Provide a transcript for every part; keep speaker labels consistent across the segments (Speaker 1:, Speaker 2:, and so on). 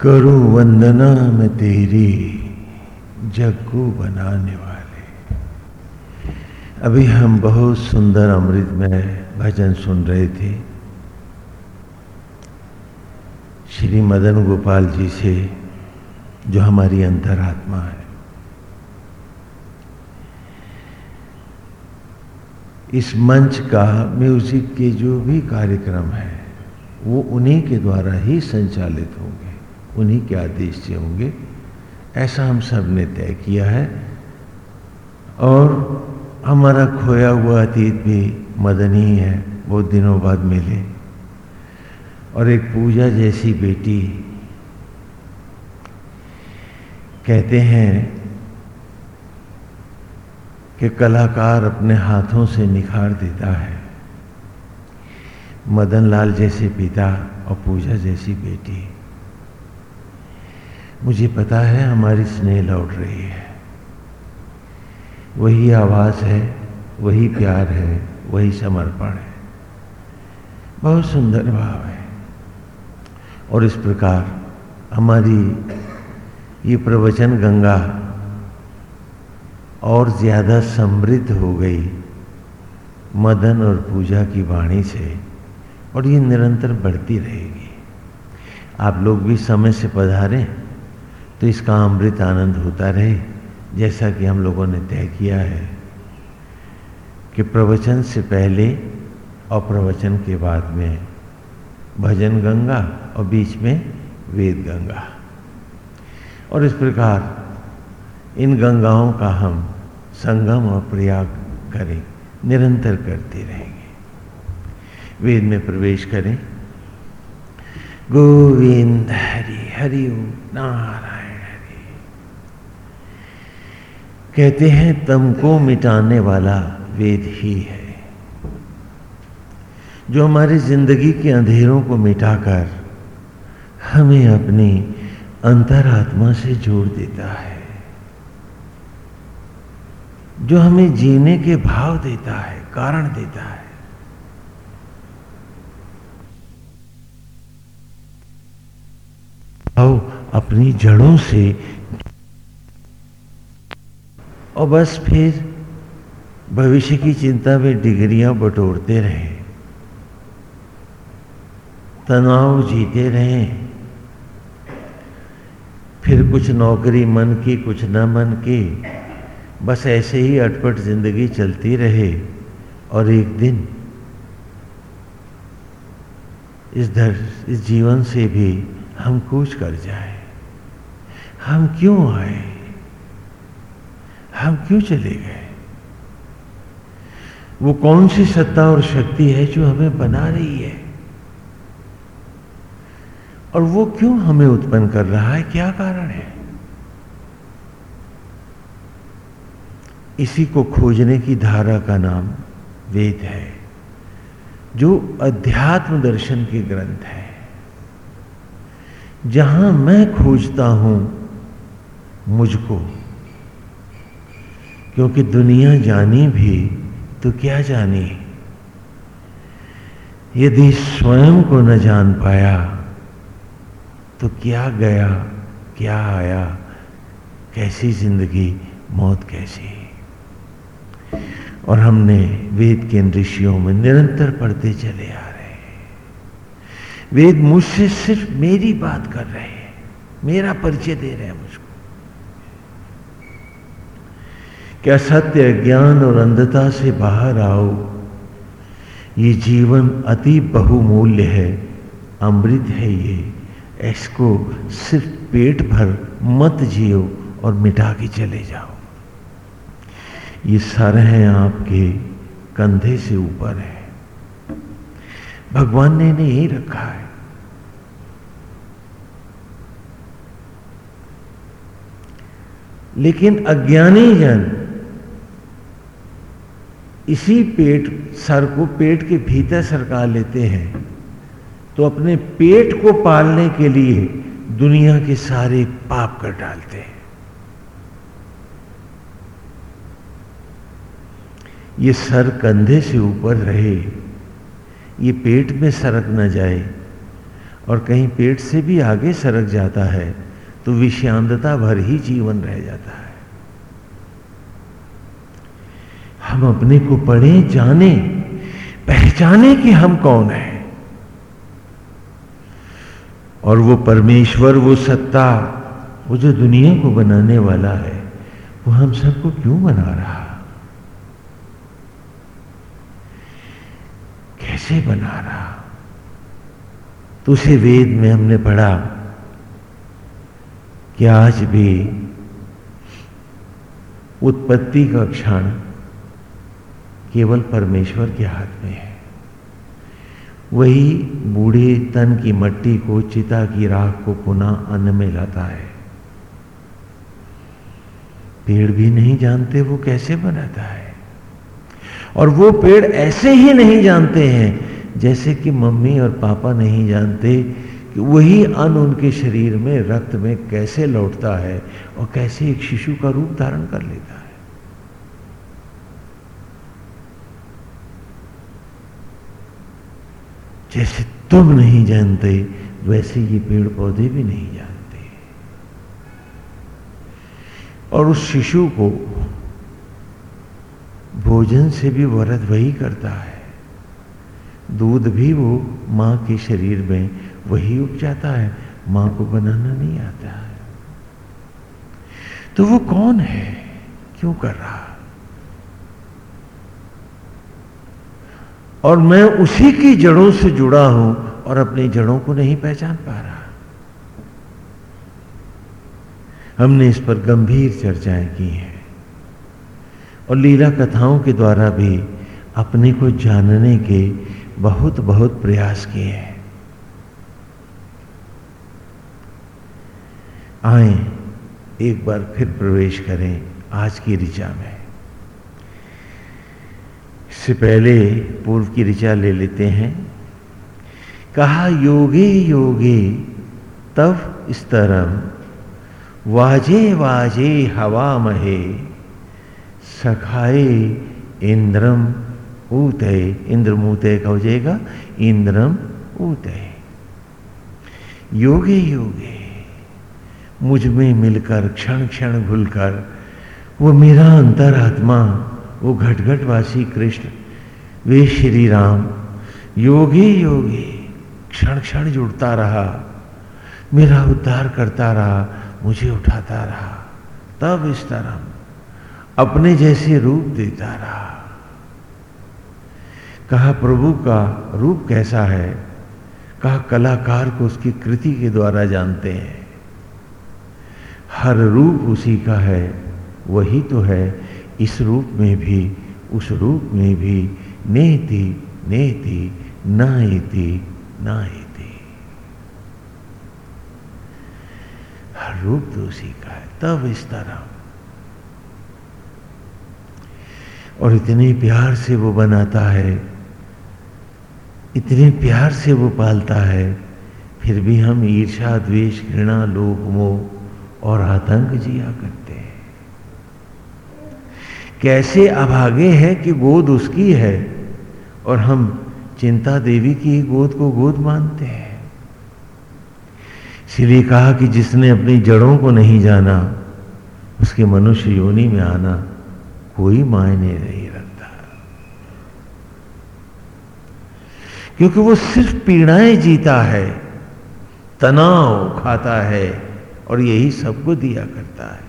Speaker 1: करूँ वंदना में तेरी जग को बनाने वाले। अभी हम बहुत सुंदर अमृत में भजन सुन रहे थे। श्री मदन गोपाल जी से जो हमारी अंतरात्मा है। इस मंच का म्यूज़िक के जो भी कार्यक्रम है, वो उन्हीं के द्वारा ही संचालित होंगे। उन्हीं के आदेश से होंगे। ऐसा हम सबने तय किया है। और हमारा खोया हुआ अतीत भी मदन ही है बहुत दिनों बाद मिले। और एक पूजा जैसी बेटी कहते हैं कि कलाकार अपने हाथों से निखार देता है। मदन लाल जैसे पिता और पूजा जैसी बेटी। मुझे पता है हमारी स्नेह लौट रही है। वही आवाज़ है, वही प्यार है, वही समर्पण है। बहुत सुंदर भाव है। और इस प्रकार हमारी ये प्रवचन गंगा और ज़्यादा समृद्ध हो गई मदन और पूजा की वाणी से, और ये निरंतर बढ़ती रहेगी। आप लोग भी समय से पधारें। तो इसका अमृत आनंद होता रहे, जैसा कि हम लोगों ने तय किया है कि प्रवचन से पहले और प्रवचन के बाद में भजन गंगा और बीच में वेद गंगा। और इस प्रकार इन गंगाओं का हम संगम और प्रयाग करें, निरंतर करते रहेंगे। वेद में प्रवेश करें। गोविंद हरि हरि नारायण हरि कहते हैं, तम को मिटाने वाला वेद ही है। जो हमारी ज़िंदगी के अंधेरों को मिटाकर हमें अपनी अंतरात्मा से जोड़ देता है। जो हमें जीने के भाव देता है, कारण देता है। आओ, अपनी जड़ों से और बस फिर भविष्य की चिंता में डिग्रियाँ बटोरते रहे। तनाव जीते रहे। फिर कुछ नौकरी मन की, कुछ न मन की, बस ऐसे ही अटपट ज़िंदगी चलती रहे। और एक दिन इस धर, इस जीवन से भी हम कूच कर जाए। हम क्यों आए? हम क्यों चले गए? वो कौन सी सत्ता और शक्ति है जो हमें बना रही है? और वो क्यों हमें उत्पन्न कर रहा है? क्या कारण है? इसी को खोजने की धारा का नाम वेद है, जो अध्यात्म दर्शन के ग्रंथ है। जहाँ मैं खोजता हूँ, मुझको क्योंकि दुनिया जानी भी तो क्या जानी? यदि स्वयं को न जान पाया तो क्या गया, क्या आया? कैसी ज़िंदगी, मौत कैसी? और हमने वेद के इन ऋषियों में निरंतर पढ़ते चले आ रहे हैं। वेद मुझसे सिर्फ़ मेरी बात कर रहे हैं, मेरा परिचय दे रहे हैं मुझको। क्या सत्य, ज्ञान और अंधता से बाहर आओ? ये जीवन अति बहुमूल्य है, अमृत है ये। इसको सिर्फ़ पेट भर मत जियो और मिटा के चले जाओ। ये सर है आपके, कंधे से ऊपर है। भगवान ने इन्हें यही रखा है। लेकिन अज्ञानी जन इसी पेट, सर को पेट के भीतर सरका लेते हैं। तो अपने पेट को पालने के लिए दुनिया के सारे पाप कर डालते हैं। ये सर कंधे से ऊपर रहे, ये पेट में सरक न जाए, और कहीं पेट से भी आगे सरक जाता है तो विषांतता भर ही जीवन रह जाता है। हम अपने को पढ़े, जाने, पहचाने कि हम कौन है। और वो परमेश्वर, वो सत्ता, वो जो दुनिया को बनाने वाला है, वो हम सबको क्यों बना रहा? कैसे बना रहा? तो उसे वेद में हमने पढ़ा कि आज भी उत्पत्ति का क्षण केवल परमेश्वर के हाथ में है। वही बूढ़े तन की मट्टी को, चिता की राख को पुनः अन्न में लाता है। पेड़ भी नहीं जानते वो कैसे बनाता है। और वो पेड़ ऐसे ही नहीं जानते हैं, जैसे कि मम्मी और पापा नहीं जानते कि वही अन्न उनके शरीर में, रक्त में कैसे लौटता है और कैसे एक शिशु का रूप धारण कर लेता है। जैसे तुम नहीं जानते, वैसे ये पेड़ पौधे भी नहीं जानते। और उस शिशु को भोजन से भी वरद वही करता है। दूध भी वो माँ के शरीर में वही उग जाता है, माँ को बनाना नहीं आता है। तो वो कौन है? क्यों कर रहा? और मैं उसी की जड़ों से जुड़ा हूँ और अपनी जड़ों को नहीं पहचान पा रहा। हमने इस पर गंभीर चर्चाएँ की हैं और लीला कथाओं के द्वारा भी अपने को जानने के बहुत बहुत प्रयास किए हैं। आए, एक बार फिर प्रवेश करें आज की ऋचा में। इससे पहले पूर्व की ऋचा ले लेते हैं। कहा, योगे योगे, तब स्तरम वाजे वाजे हवा महे, सखाए इंद्रम ऊतय इंद्र मुतय का हो जाएगा, इंद्रम ऊतय योगे योगे, मुझमें मिलकर क्षण क्षण भूलकर वो मेरा अंतरात्मा वो घटघटवासी कृष्ण, वे श्री राम योगी योगी, क्षण क्षण जुड़ता रहा, मेरा उद्धार करता रहा, मुझे उठाता रहा, तब इस तरह अपने जैसे रूप देता रहा। कहा, प्रभु का रूप कैसा है? कहा, कलाकार को उसकी कृति के द्वारा जानते हैं। हर रूप उसी का है, वही तो है इस रूप में भी, उस रूप में भी, नेति नेति नाइति नाइति हर रूप तो उसी का है, तब इस तरह। और इतने प्यार से वो बनाता है, इतने प्यार से वो पालता है, फिर भी हम ईर्षा द्वेष, घृणा, लोभ, मोह और आतंक जिया करते कैसे अभागे हैं कि गोद उसकी है? और हम चिंता देवी की गोद को गोद मानते हैं। इसलिए कहा कि जिसने अपनी जड़ों को नहीं जाना, उसके मनुष्य योनि में आना कोई मायने नहीं रखता। क्योंकि वो सिर्फ़ पीड़ाएँ जीता है, तनाव खाता है और यही सबको दिया करता है।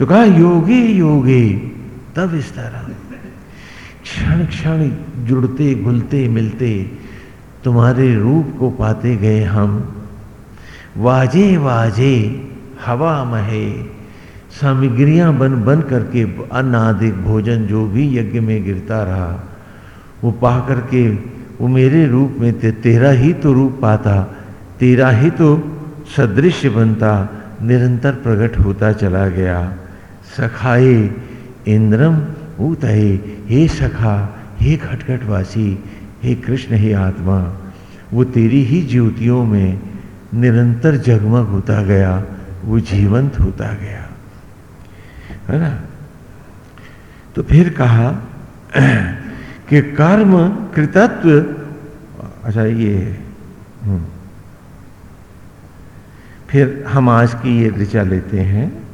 Speaker 1: तो कहा योगी योगी। तब इस तरह। क्षण क्षण जुड़ते घुलते मिलते तुम्हारे रूप को पाते गए हम। वाजे वाजे हवा महे सामग्रियाँ बन बन करके आदि भोजन जो भी यज्ञ में गिरता रहा वो पा करके वो मेरे रूप में ते, तेरा ही तो रूप पाता तेरा ही तो सदृश्य बनता निरंतर प्रकट होता चला गया। सखाए इंद्रम ऊतहे, हे सखा, हे खटखटवासी, हे कृष्ण, हे आत्मा, वो तेरी ही ज्योतियों में निरंतर जगमग होता गया, वो जीवंत होता गया। है ना? तो फिर कहा कि कर्म कृतत्व अच्छा ये हम्म। फिर हम आज की ये ऋचा लेते हैं।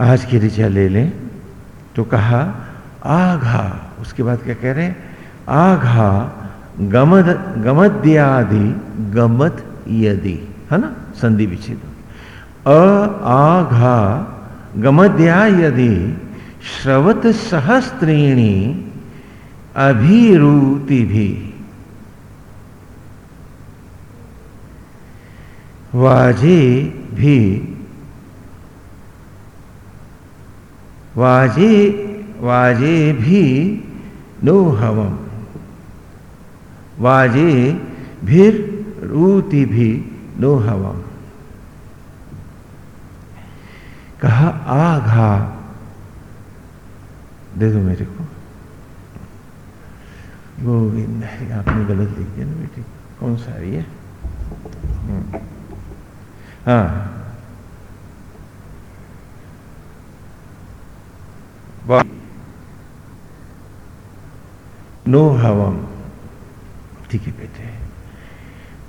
Speaker 1: आज की ऋचा ले लें। तो कहा, आघा। उसके बाद क्या कह रहे हैं? आघा गमद, गमद्यादि गमत यदि। है ना? संधि विच्छेद। अ, आघा गमद्या यदि श्रवत सहस्त्रीणी अभिरूति भी वाजे भी वाजे वाजे भी नो हवम वाजे भीर रूति भी नो हवम कहा, आघा। दे दो मेरे को। गोविंद आपने गलत लिख दिया ना बेटी। कौन सा है हम्म। हाँ। नो हवम ठीक है बेटे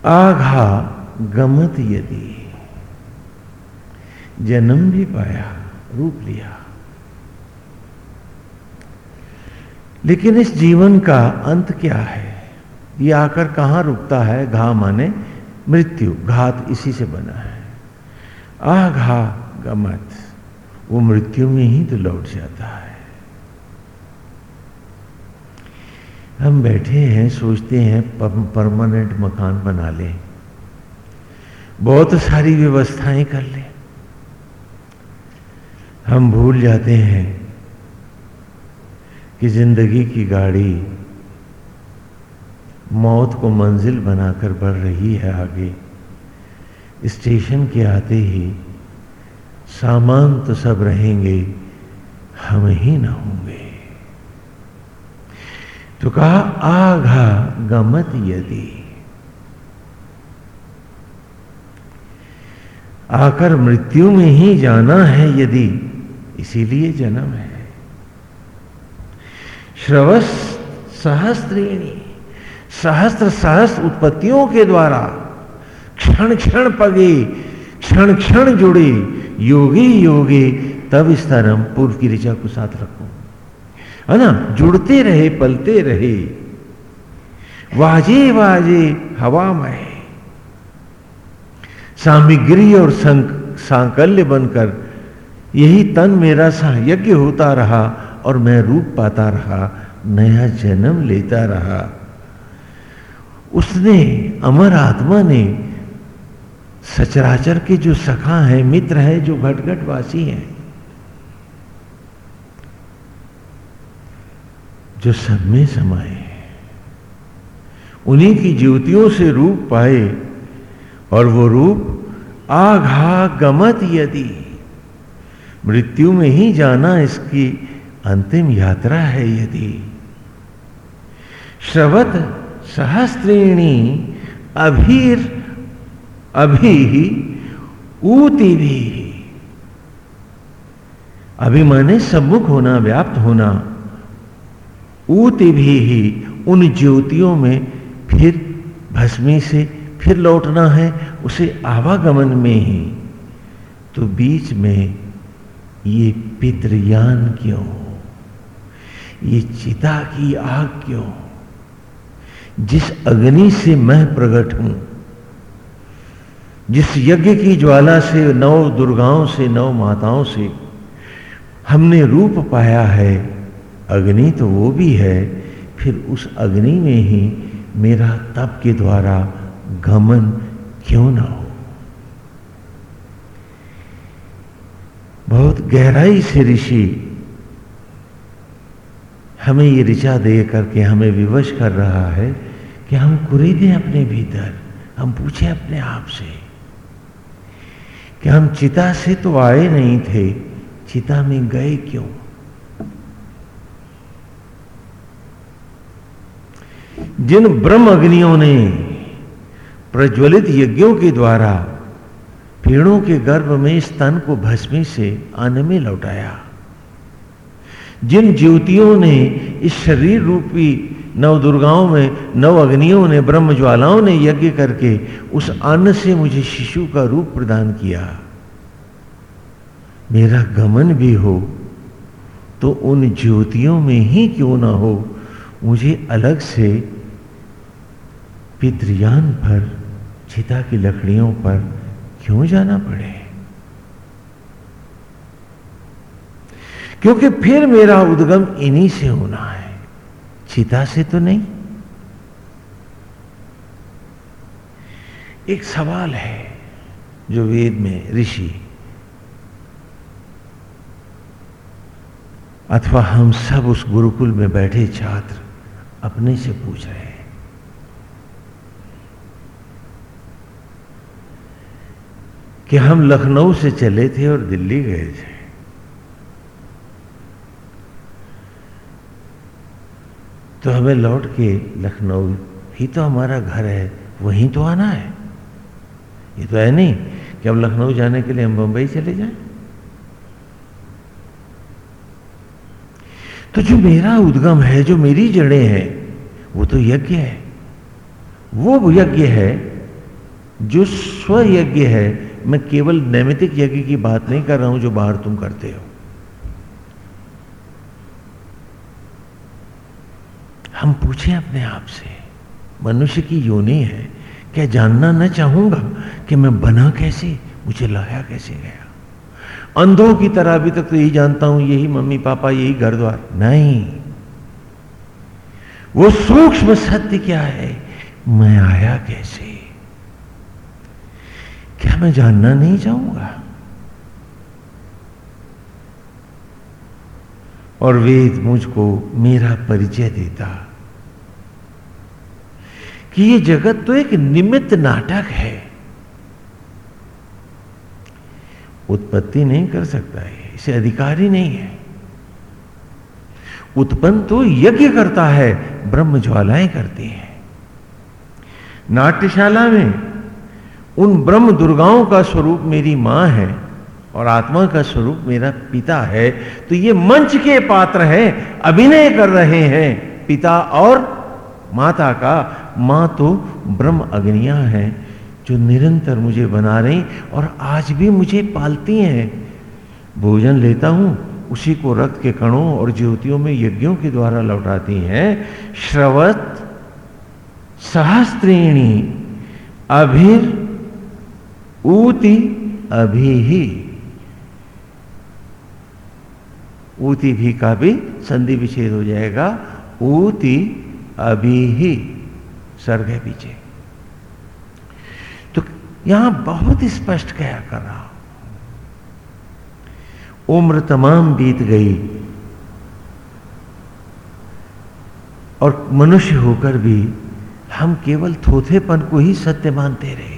Speaker 1: आघा गमत यदि जन्म भी पाया रूप लिया लेकिन इस जीवन का अंत क्या है ये आकर कहाँ रुकता है घा माने मृत्यु घात इसी से बना है आघा गमत वो मृत्यु में ही तो लौट जाता है हम बैठे हैं, सोचते हैं परमानेंट मकान बना लें। बहुत सारी व्यवस्थाएँ कर लें। हम भूल जाते हैं कि ज़िंदगी की गाड़ी मौत को मंजिल बनाकर बढ़ रही है आगे। स्टेशन के आते ही सामान तो सब रहेंगे, हम ही ना होंगे। तो कहा, आघा गमत यदि। आकर मृत्यु में ही जाना है यदि, इसीलिए जन्म है। श्रवस सहस्त्रीणी सहस्त्र सहस्त्र उत्पत्तियों के द्वारा क्षण क्षण पगे, क्षण क्षण जुड़े, योगी योगी, तब इस तरह पूर्व की ऋचा को साथ रखो। है ना? जुड़ते रहे, पलते रहे। वाजे वाजे हवा में सामिग्री और सांकल्य बनकर यही तन मेरा सा यज्ञ होता रहा और मैं रूप पाता रहा, नया जन्म लेता रहा। उसने, अमर आत्मा ने, सचराचर के जो सखा हैं, मित्र हैं, जो घटघट वासी हैं जो सब में समाये। उन्हीं की ज्योतियों से रूप पाए और वो रूप आघा गमत यदि। मृत्यु में ही जाना इसकी अंतिम यात्रा है यदि। श्रवत सहस्त्रीणी अभीर अभी ऊति भी। अभिमाने सम्मुख होना, व्याप्त होना ऊति भी ही उन ज्योतियों में फिर भस्मी से फिर लौटना है, उसे आवागमन में ही। तो बीच में ये पितृयान क्यों? ये चिता की आग क्यों? जिस अग्नि से मैं प्रकट हूँ, जिस यज्ञ की ज्वाला से, नौ दुर्गाओं से, नौ माताओं से हमने रूप पाया है अग्नि तो वो भी है, फिर उस अग्नि में ही मेरा तप के द्वारा गमन क्यों ना हो? बहुत गहराई से ऋषि हमें ये ऋचा दे करके हमें विवश कर रहा है कि हम कुरीदें अपने भीतर, हम पूछे अपने आप से कि हम चिता से तो आए नहीं थे, चिता में गए क्यों? जिन ब्रह्म अग्नियों ने प्रज्वलित यज्ञों के द्वारा पेड़ों के गर्भ में स्तन को भस्मी से अन्न में लौटाया, जिन ज्योतियों ने इस शरीर रूपी नव दुर्गाओं में, नव अग्नियों ने ब्रह्म ज्वालाओं ने यज्ञ करके उस अन्न से मुझे शिशु का रूप प्रदान किया। मेरा गमन भी हो तो उन ज्योतियों में ही क्यों ना हो, मुझे अलग से पितृयान पर चिता की लकड़ियों पर क्यों जाना पड़े? क्योंकि फिर मेरा उद्गम इन्हीं से होना है, चिता से तो नहीं। एक सवाल है जो वेद में ऋषि, अथवा हम सब उस गुरुकुल में बैठे छात्र अपने से पूछ रहे हैं। कि हम लखनऊ से चले थे और दिल्ली गए थे। तो हमें लौट के लखनऊ, ही तो हमारा घर है, वहीं तो आना है। ये तो है नहीं कि अब लखनऊ जाने के लिए हम बंबई चले जाएँ। तो जो मेरा उद्गम है, जो मेरी जड़ें हैं, वो तो यज्ञ है। वो यज्ञ है, जो स्व यज्ञ है मैं केवल नैमितिक यज्ञ की बात नहीं कर रहा हूँ जो बाहर तुम करते हो। हम पूछें अपने आप से, मनुष्य की योनि है, क्या जानना न चाहूँगा कि मैं बना कैसे, मुझे लाया कैसे गया? अंधों की तरह अभी तक तो यही जानता हूँ, यही मम्मी पापा, यही घर द्वार नहीं। वो सूक्ष्म सत्य क्या है? मैं आया कैसे? क्या मैं जानना नहीं चाहूँगा। और वेद मुझको मेरा परिचय देता कि ये जगत तो एक निमित्त नाटक है। उत्पत्ति नहीं कर सकता है, इसे अधिकार नहीं है। उत्पन्न तो यज्ञ करता है, ब्रह्म ज्वालाएँ करती हैं। नाट्यशाला में उन ब्रह्म दुर्गाओं का स्वरूप मेरी माँ है और आत्मा का स्वरूप मेरा पिता है। तो ये मंच के पात्र हैं, अभिनय कर रहे हैं। पिता और माता का, माँ तो ब्रह्म अग्नियाँ हैं जो निरंतर मुझे बना रही और आज भी मुझे पालती हैं। भोजन लेता हूँ, उसी को रक्त के कणों और ज्योतियों में यज्ञों के द्वारा लौटाती हैं। श्रवत सहस्त्रीणी अभिर ऊति अभी ही। ऊति भी का भी संधि विच्छेद हो जाएगा। ऊति अभी ही सर्ग है पीछे। तो यहाँ बहुत स्पष्ट क्या कर रहा उम्र तमाम बीत गई। और मनुष्य होकर भी हम केवल थोथेपन को ही सत्य मानते रहे।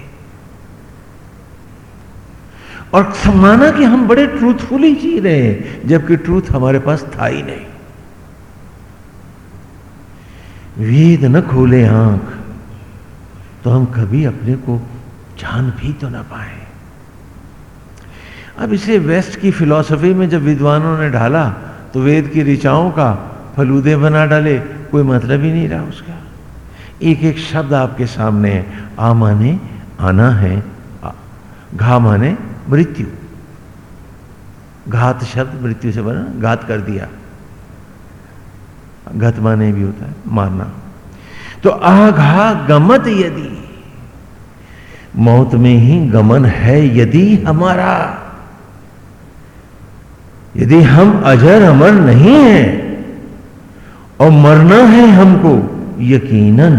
Speaker 1: और माना कि हम बड़े ट्रूथफुली जी रहे हैं, जबकि ट्रूथ हमारे पास था ही नहीं। वेद न खोले आँख तो हम कभी अपने को जान भी तो ना पाए। अब इसे वेस्ट की फिलॉसफी में जब विद्वानों ने ढाला तो वेद की ऋचाओं का फलूदे बना डाले, कोई मतलब ही नहीं रहा उसका। एक एक शब्द आपके सामने है, आ माने, आना है घा माने मृत्यु। घात शब्द मृत्यु से बना, घात कर दिया। घत माने भी होता है, मारना। तो आघा गमत यदि, मौत में ही गमन है यदि हमारा। यदि हम अजर अमर नहीं हैं, और मरना है हमको यकीनन,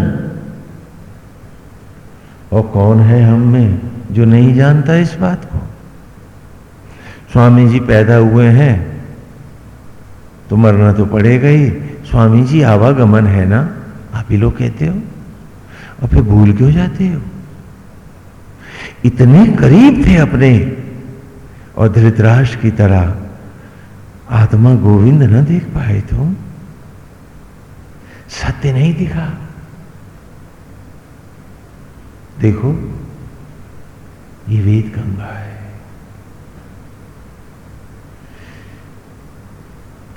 Speaker 1: और कौन है हम में जो नहीं जानता इस बात को? स्वामी जी पैदा हुए हैं तो मरना तो पड़ेगा ही। स्वामी जी, आवागमन है ना? आप ही लोग कहते हो। और फिर भूल क्यों जाते हो? इतने करीब थे अपने और धृतराष्ट्र की तरह आत्मा गोविंद न देख पाए तुम। सत्य नहीं दिखा। देखो, ये वेद गंगा है।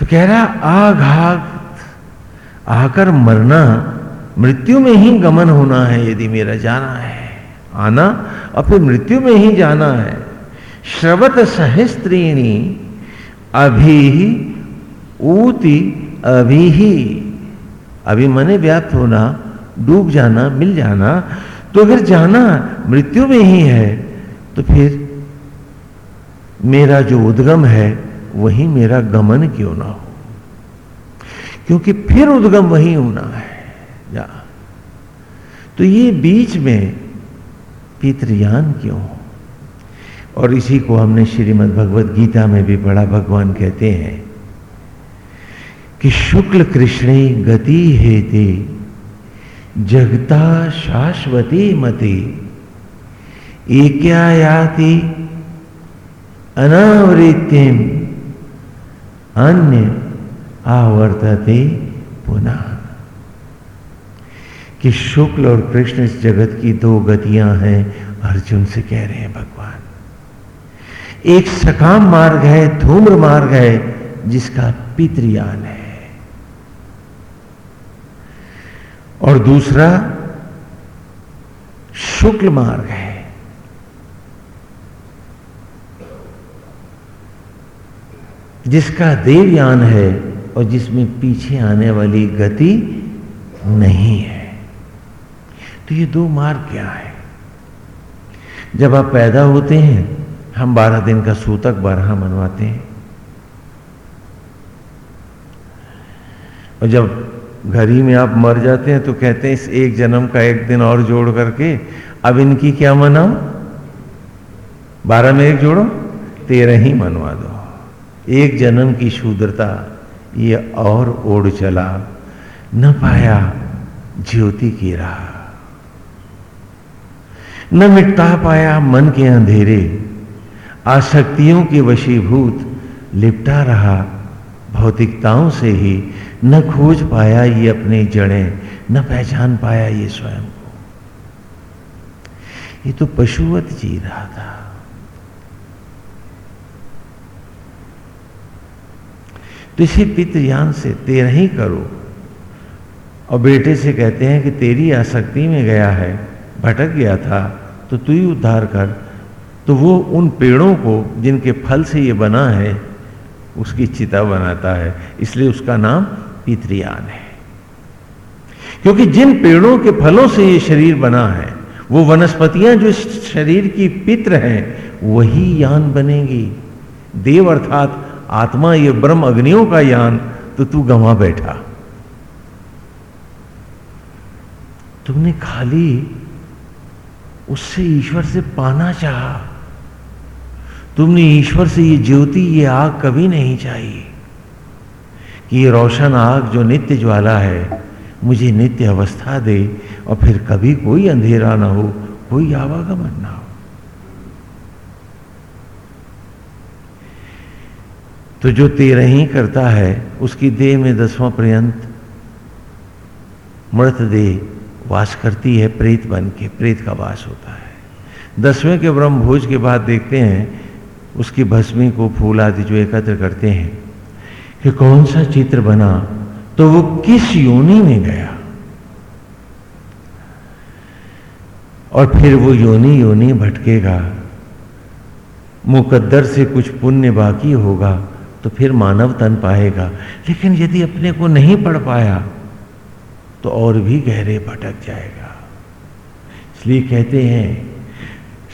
Speaker 1: तो कह रहा आघात आकर मरना, मृत्यु में ही गमन होना है यदि मेरा जाना है। आना और फिर मृत्यु में ही जाना है। श्रवत सहस्त्रीणी, अभी ऊति अभी ही। अभी मने व्याप्त होना, डूब जाना, मिल जाना तो अगर जाना मृत्यु में ही है तो फिर मेरा जो उद्गम है वही मेरा गमन क्यों ना हो? क्योंकि फिर उद्गम वही होना है, जा। तो ये बीच में पितृयान क्यों और इसी को हमने श्रीमद् भगवत गीता में भी पढ़ा, भगवान कहते हैं कि शुक्ल कृष्णे गति हेते, जगता शाश्वती मति एक्यायाति अनावृत्तिम अन्य आवर्तते पुनः। कि शुक्ल और कृष्ण इस जगत की दो गतियाँ हैं, अर्जुन से कह रहे हैं, भगवान। एक सकाम मार्ग है, धूम्र मार्ग है, जिसका पितृयान है। और दूसरा, शुक्ल मार्ग है। जिसका देवयान है और जिसमें पीछे आने वाली गति नहीं है। तो ये दो मार्ग क्या है? जब आप पैदा होते हैं, हम बारह दिन का सूतक बारह मनवाते हैं। और जब घर ही में आप मर जाते हैं तो कहते हैं, इस एक जन्म का एक दिन और जोड़ करके, अब इनकी क्या मनाओ बारह में एक जोड़ो? तेरह ही मनवा दो। एक जन्म की शूद्रता ये और ओढ़ चला, न पाया ज्योति की राह। न मिटता पाया मन के अंधेरे, आसक्तियों के वशीभूत लिपटा रहा, भौतिकताओं से ही न खोज पाया ये अपने जड़ें, न पहचान पाया ये स्वयं को। ये तो पशुवत जी रहा था। इसी पितृयान से तेरह ही करो। और बेटे से कहते हैं कि, तेरी आसक्ति में गया है, भटक गया था तो तू ही उद्धार कर। तो वो उन पेड़ों को, जिनके फल से ये बना है, उसकी चिता बनाता है। इसलिए उसका नाम पितृयान है। क्योंकि जिन पेड़ों के फलों से ये शरीर बना है, वो वनस्पतियाँ जो शरीर की पित्र हैं, वही यान बनेगी। देव अर्थात आत्मा ये ब्रह्म अग्नियों का यान तो तू गंवा बैठा। तुमने खाली उससे ईश्वर से पाना चाहा। तुमने ईश्वर से ये ज्योति, ये आग कभी नहीं चाहिए कि ये रोशन आग जो नित्य ज्वाला है, मुझे नित्य अवस्था दे और फिर कभी कोई अंधेरा ना हो, कोई आवागमन ना हो। तो जो तेरह ही करता है, उसकी देह में दसवां पर्यंत मृत देह वास करती है, प्रेत बन के, प्रेत का वास होता है। दसवें के ब्रह्म भोज के बाद देखते हैं, उसकी भस्मी को फूल आदि जो एकत्र करते हैं, कि कौन सा चित्र बना तो वो किस योनि में गया? और फिर वो योनि योनि भटकेगा, मुकद्दर से कुछ पुण्य बाकी होगा तो फिर मानव तन पाएगा। लेकिन यदि अपने को नहीं पढ़ पाया तो और भी गहरे भटक जाएगा। इसलिए कहते हैं,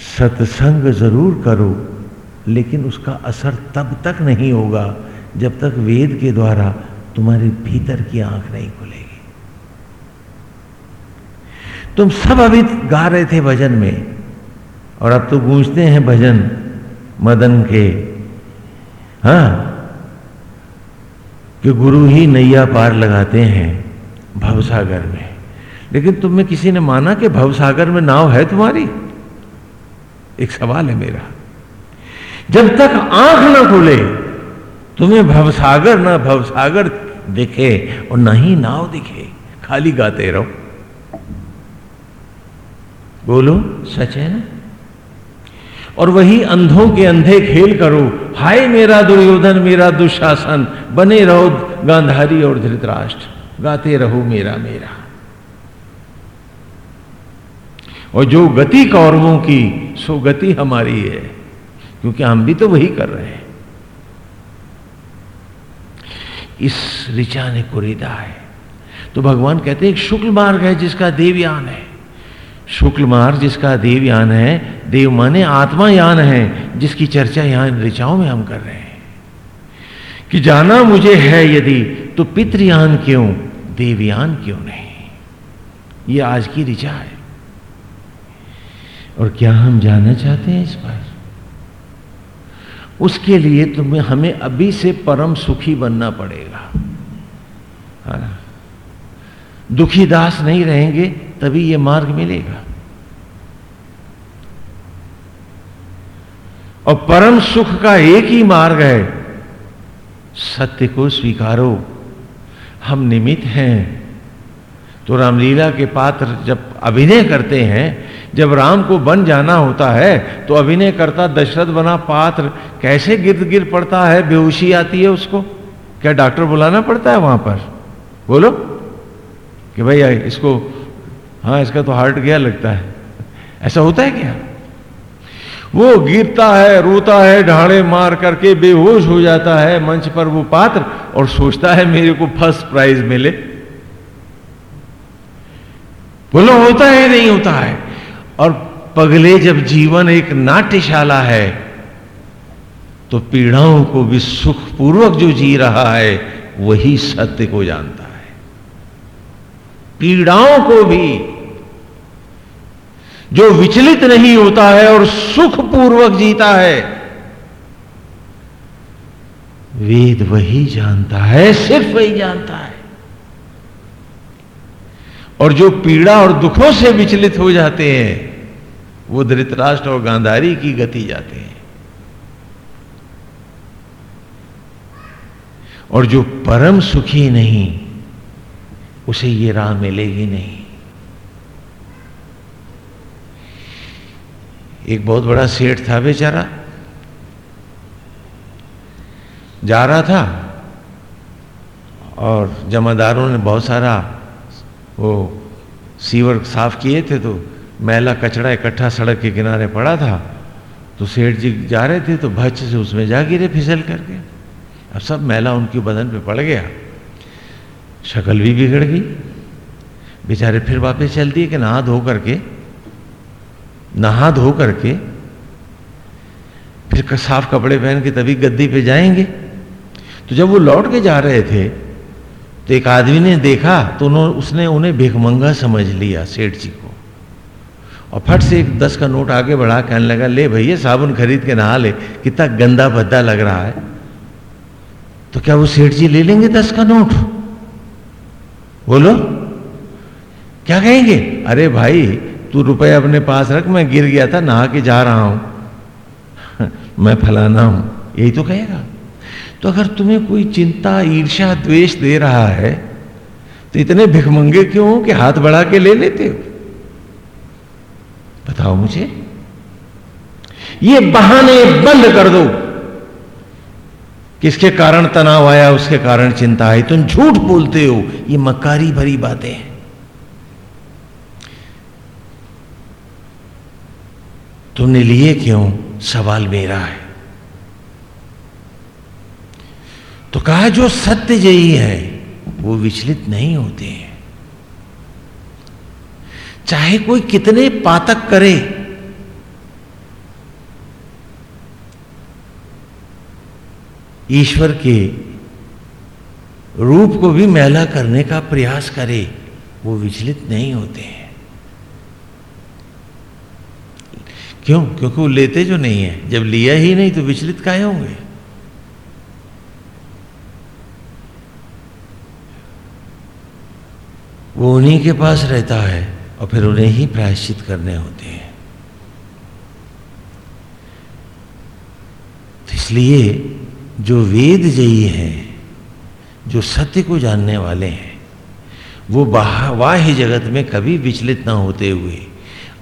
Speaker 1: सत्संग ज़रूर करो, लेकिन उसका असर तब तक नहीं होगा जब तक वेद के द्वारा तुम्हारे भीतर की आँख नहीं खुलेगी। तुम सब अभी गा रहे थे भजन में, और अब तो गूंजते हैं भजन मदन के। हाँ? कि गुरु ही नैया पार लगाते हैं भवसागर में। लेकिन तुम्हें किसी ने माना कि भवसागर में नाव है तुम्हारी? एक सवाल है मेरा। जब तक आँख ना खुले, तुम्हें भवसागर ना भवसागर दिखे और ना ही नाव दिखे, खाली गाते रहो। बोलो, सच है ना? और वही अंधों के अंधे खेल करो हाय मेरा दुर्योधन, मेरा दुशासन, बने रहो गांधारी और धृतराष्ट्र, गाते रहो मेरा मेरा। और जो गति कौरवों की, सो गति हमारी है, क्योंकि हम भी तो वही कर रहे हैं। इस ऋचा ने कुरीदा है। तो भगवान कहते हैं, एक शुक्ल मार्ग है जिसका देवयान है। शुक्ल मार्ग जिसका देवयान है, देव माने आत्मायान है, जिसकी चर्चा यहाँ ऋचाओं में हम कर रहे हैं। कि जाना मुझे है यदि तो पितृयान क्यों देवयान क्यों नहीं? ये आज की ऋचा है। और क्या हम जानना चाहते हैं इस पर उसके लिए तुम्हें हमें अभी से परम सुखी बनना पड़ेगा। हाँ। दुखी दास नहीं रहेंगे तभी यह मार्ग मिलेगा। और परम सुख का एक ही मार्ग है, सत्य को स्वीकारो। हम निमित हैं। तो रामलीला के पात्र जब अभिनय करते हैं, जब राम को बन जाना होता है तो अभिनय करता दशरथ बना पात्र। कैसे गिर गिर पड़ता है, बेहोशी आती है उसको? क्या डॉक्टर बुलाना पड़ता है वहाँ पर? बोलो कि भैया, इसको हाँ इसका तो हार्ट गया लगता है। ऐसा होता है क्या? वो गिरता है, रोता है, ढाड़े मार करके बेहोश हो जाता है, मंच पर वो पात्र और सोचता है, मेरे को फ़र्स्ट प्राइज मिले। बोलो, होता है नहीं होता है? और पगले जब जीवन एक नाट्यशाला है तो पीड़ाओं को भी सुखपूर्वक जो जी रहा है, वही सत्य को जानता पीड़ाओं को भी जो विचलित नहीं होता है और सुखपूर्वक जीता है, वेद वही जानता है, सिर्फ़ वही जानता है। और जो पीड़ा और दुखों से विचलित हो जाते हैं, वो धृतराष्ट्र और गांधारी की गति जाते हैं। और जो परम सुखी नहीं उसे ये राह मिलेगी नहीं। एक बहुत बड़ा सेठ था बेचारा। जा रहा था और जमादारों ने बहुत सारा वो सीवर साफ़ किए थे तो मैला कचड़ा इकट्ठा सड़क के किनारे पड़ा था। तो सेठ जी जा रहे थे तो भच से उसमें जा गिरे फिसल करके। अब सब मैला उनके बदन पे पड़ गया। शक्ल भी बिगड़ गई। बेचारे फिर वापस चल दिए कि नहा धो करके, नहा धो करके, फिर साफ़ कपड़े पहन के तभी गद्दी पे जाएँगे। तो जब वो लौट के जा रहे थे तो एक आदमी ने देखा तो उन्होंने उसने उन्हें भिखमंगा समझ लिया, सेठ जी को। और फट से एक दस का नोट आगे बढ़ा, कहने लगा, ले भैया, साबुन खरीद के नहा ले, कितना गंदा भद्दा लग रहा है। तो क्या वो सेठ जी ले लेंगे दस का नोट? बोलो क्या कहेंगे? अरे भाई, तू रुपए अपने पास रख, मैं गिर गया था, नहा के जा रहा हूँ। मैं फलाना हूँ। यही तो कहेगा। तो अगर तुम्हें कोई चिंता, ईर्ष्या, द्वेष दे रहा है तो इतने भिखमंगे क्यों हो कि हाथ बढ़ा के ले लेते हो? बताओ मुझे। ये बहाने बंद कर दो। किसके कारण तनाव आया, उसके कारण चिंता आई। तुम झूठ बोलते हो, ये मकारी भरी बातें हैं। तुमने लिए क्यों? सवाल मेरा है। तो कहा, जो सत्य जयी है, वो विचलित नहीं होते हैं। चाहे कोई कितने पातक करे ईश्वर के रूप को भी मैला करने का प्रयास करे, वो विचलित नहीं होते हैं। क्यों? क्योंकि वो लेते जो नहीं है। जब लिया ही नहीं तो विचलित काहे होंगे। वो उन्हीं के पास रहता है और फिर उन्हें ही प्रायश्चित करने होते हैं। तो इसलिए जो वेद जयी हैं, जो सत्य को जानने वाले हैं, वो बाह्य जगत में कभी विचलित ना होते हुए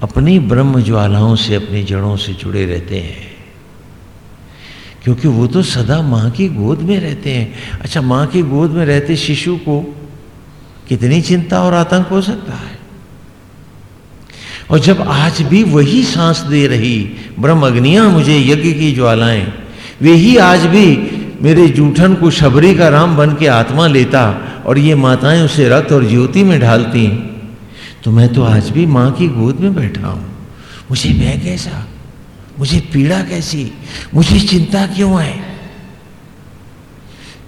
Speaker 1: अपनी ब्रह्म ज्वालाओं से, अपनी जड़ों से जुड़े रहते हैं। क्योंकि वो तो सदा माँ की गोद में रहते हैं। अच्छा माँ की गोद में रहते शिशु को कितनी चिंता और आतंक हो सकता है? और जब आज भी वही सांस दे रही ब्रह्म अग्नियाँ मुझे यज्ञ की ज्वालाएँ वे ही आज भी मेरे जूठन को शबरी का राम बन के आत्मा लेता और ये माताएँ उसे रक्त और ज्योति में ढालती। तो मैं तो आज भी माँ की गोद में बैठा हूँ। मुझे भय कैसा? मुझे पीड़ा कैसी? मुझे चिंता क्यों है?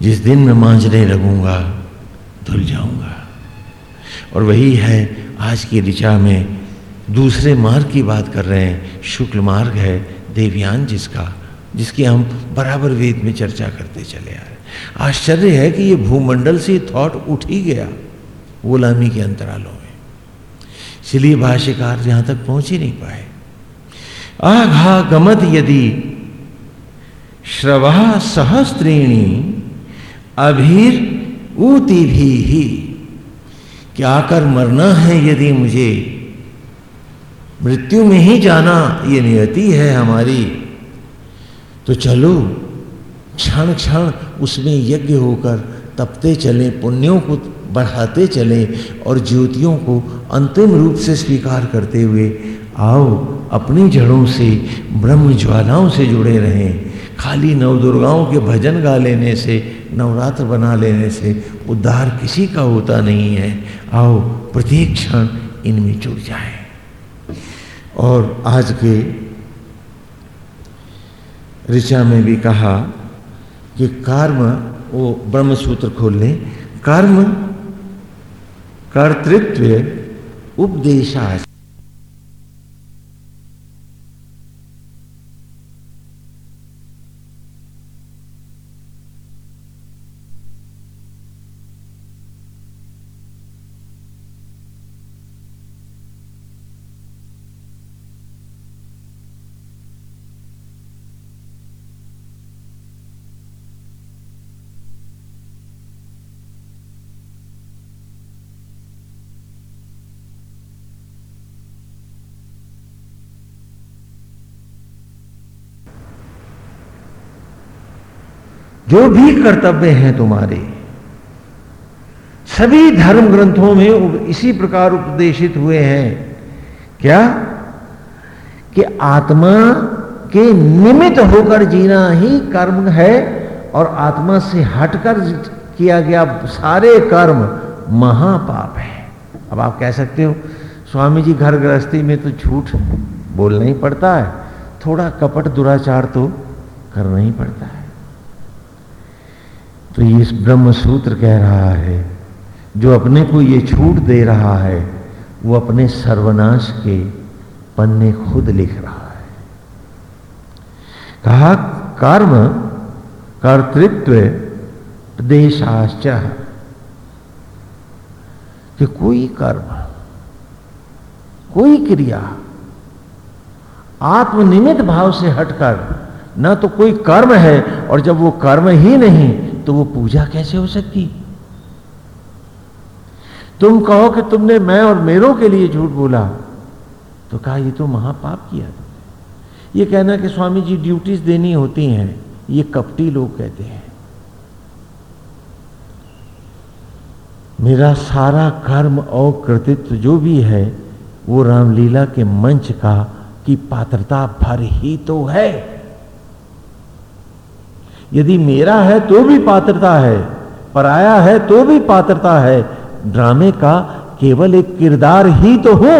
Speaker 1: जिस दिन मैं मांझने लगूँगा, धुल जाऊँगा। और वही है आज की ऋचा में दूसरे मार्ग की बात कर रहे हैं। शुक्ल मार्ग है देवयान जिसका। जिसकी हम बराबर वेद में चर्चा करते चले आ रहे आश्चर्य है कि ये भूमंडल से थॉट उठ ही गया गुलामी के अंतरालों में। इसलिए भाष्यकार यहाँ तक पहुँच ही नहीं पाए। आघा गमत यदि श्रवा सहस्त्रीणी अभीर ऊती भी ही क्या कर मरना है यदि मुझे, मृत्यु में ही जाना ये नियति है हमारी। तो चलो क्षण क्षण उसमें यज्ञ होकर तपते चले, पुण्यों को बढ़ाते चले और ज्योतियों को अंतिम रूप से स्वीकार करते हुए आओ, अपनी जड़ों से, ब्रह्म ज्वालाओं से जुड़े रहें। खाली नवदुर्गाओं के भजन गा लेने से, नवरात्र बना लेने से उद्धार किसी का होता नहीं है। आओ, प्रत्येक क्षण इनमें जुड़ जाए। और आज के ऋचा में भी कहा कि कर्म वो ब्रह्मसूत्र खोल लें कर्म कर्तृत्व उपदेशा जो भी कर्तव्य हैं तुम्हारे, सभी धर्म ग्रंथों में इसी प्रकार उपदेशित हुए हैं। क्या? कि आत्मा के निमित्त होकर जीना ही कर्म है और आत्मा से हटकर किया गया सारे कर्म महापाप है। अब आप कह सकते हो, स्वामी जी घर गृहस्थी में तो झूठ बोलना ही पड़ता है, थोड़ा कपट दुराचार तो करना ही पड़ता है। तो ये ब्रह्म सूत्र कह रहा है, जो अपने को ये छूट दे रहा है, वो अपने सर्वनाश के पन्ने खुद लिख रहा है। कहा, कर्म, कर्तृत्व प्रदेशाश्च कि कोई कर्म, कोई क्रिया आत्मनिमित भाव से हटकर, ना तो कोई कर्म है, और जब वो कर्म ही नहीं तो वो पूजा कैसे हो सकती? तुम कहो कि तुमने मैं और मेरों के लिए झूठ बोला। तो कहा, ये तो महापाप किया तुमने ये कहना कि स्वामी जी ड्यूटीज़ देनी होती हैं। ये कपटी लोग कहते हैं। मेरा सारा कर्म और कृतित्व जो भी है, वो रामलीला के मंच का की पात्रता भर ही तो है। यदि मेरा है तो भी पात्रता है, पराया है तो भी पात्रता है। ड्रामे का केवल एक किरदार ही तो हो।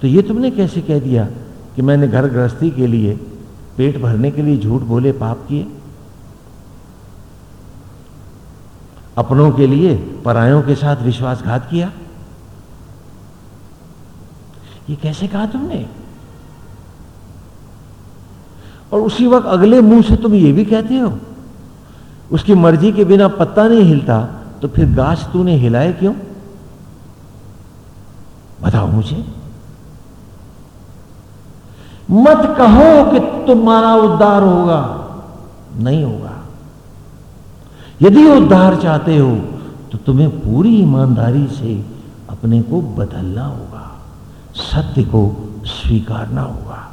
Speaker 1: तो ये तुमने कैसे कह दिया कि मैंने घर गृहस्थी के लिए, पेट भरने के लिए झूठ बोले, पाप किए? अपनों के लिए परायों के साथ विश्वासघात किया? ये कैसे कहा तुमने? और उसी वक्त अगले मुँह से तुम ये भी कहते हो, उसकी मर्ज़ी के बिना पत्ता नहीं हिलता तो फिर गाछ तूने हिलाए क्यों? बताओ मुझे। मत कहो कि तुम्हारा उद्धार होगा। नहीं होगा। यदि उद्धार चाहते हो तो तुम्हें पूरी ईमानदारी से अपने को बदलना होगा। सत्य को स्वीकारना होगा।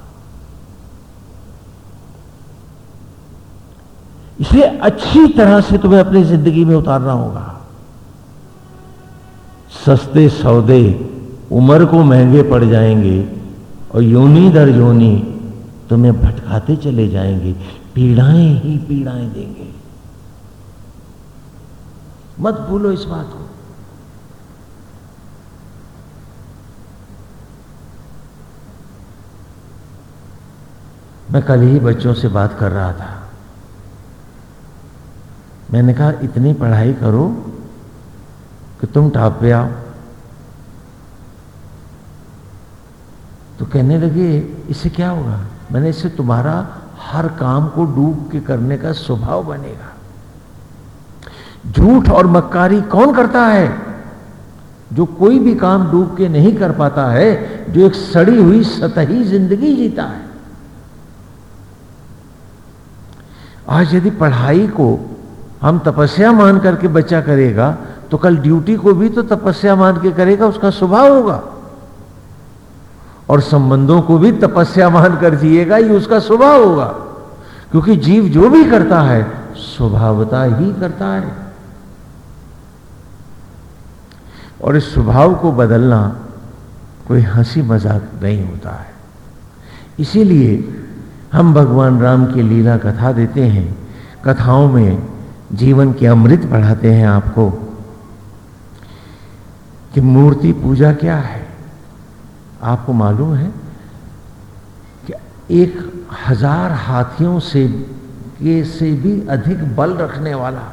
Speaker 1: इसलिए अच्छी तरह से तुम्हें अपनी ज़िंदगी में उतारना होगा। सस्ते सौदे, उम्र को महँगे पड़ जाएँगे और योनी दर योनी तुम्हें भटकाते चले जाएँगे। पीड़ाएँ ही पीड़ाएँ देंगे। मत भूलो इस बात को। मैं कल ही बच्चों से बात कर रहा था। मैंने कहा, इतनी पढ़ाई करो कि तुम टॉप पे आओ. तो कहने लगे, इससे क्या होगा? मैंने इससे तुम्हारा हर काम को डूब के करने का स्वभाव बनेगा। झूठ और मक्कारी कौन करता है? जो कोई भी काम डूब के नहीं कर पाता है, जो एक सड़ी हुई सतही ज़िंदगी जीता है। आज यदि पढ़ाई को हम तपस्या मान करके बच्चा करेगा तो कल ड्यूटी को भी तो तपस्या मान के करेगा, उसका स्वभाव होगा। और संबंधों को भी तपस्या मान कर जिएगा, ये उसका स्वभाव होगा। क्योंकि जीव जो भी करता है, स्वभावता ही करता है। और इस स्वभाव को बदलना कोई हँसी मज़ाक नहीं होता है। इसीलिए हम भगवान राम की लीला कथा देते हैं, कथाओं में जीवन के अमृत बढ़ाते हैं आपको कि मूर्ति पूजा क्या है? आपको मालूम है कि एक हज़ार हाथियों से, के से भी अधिक बल रखने वाला,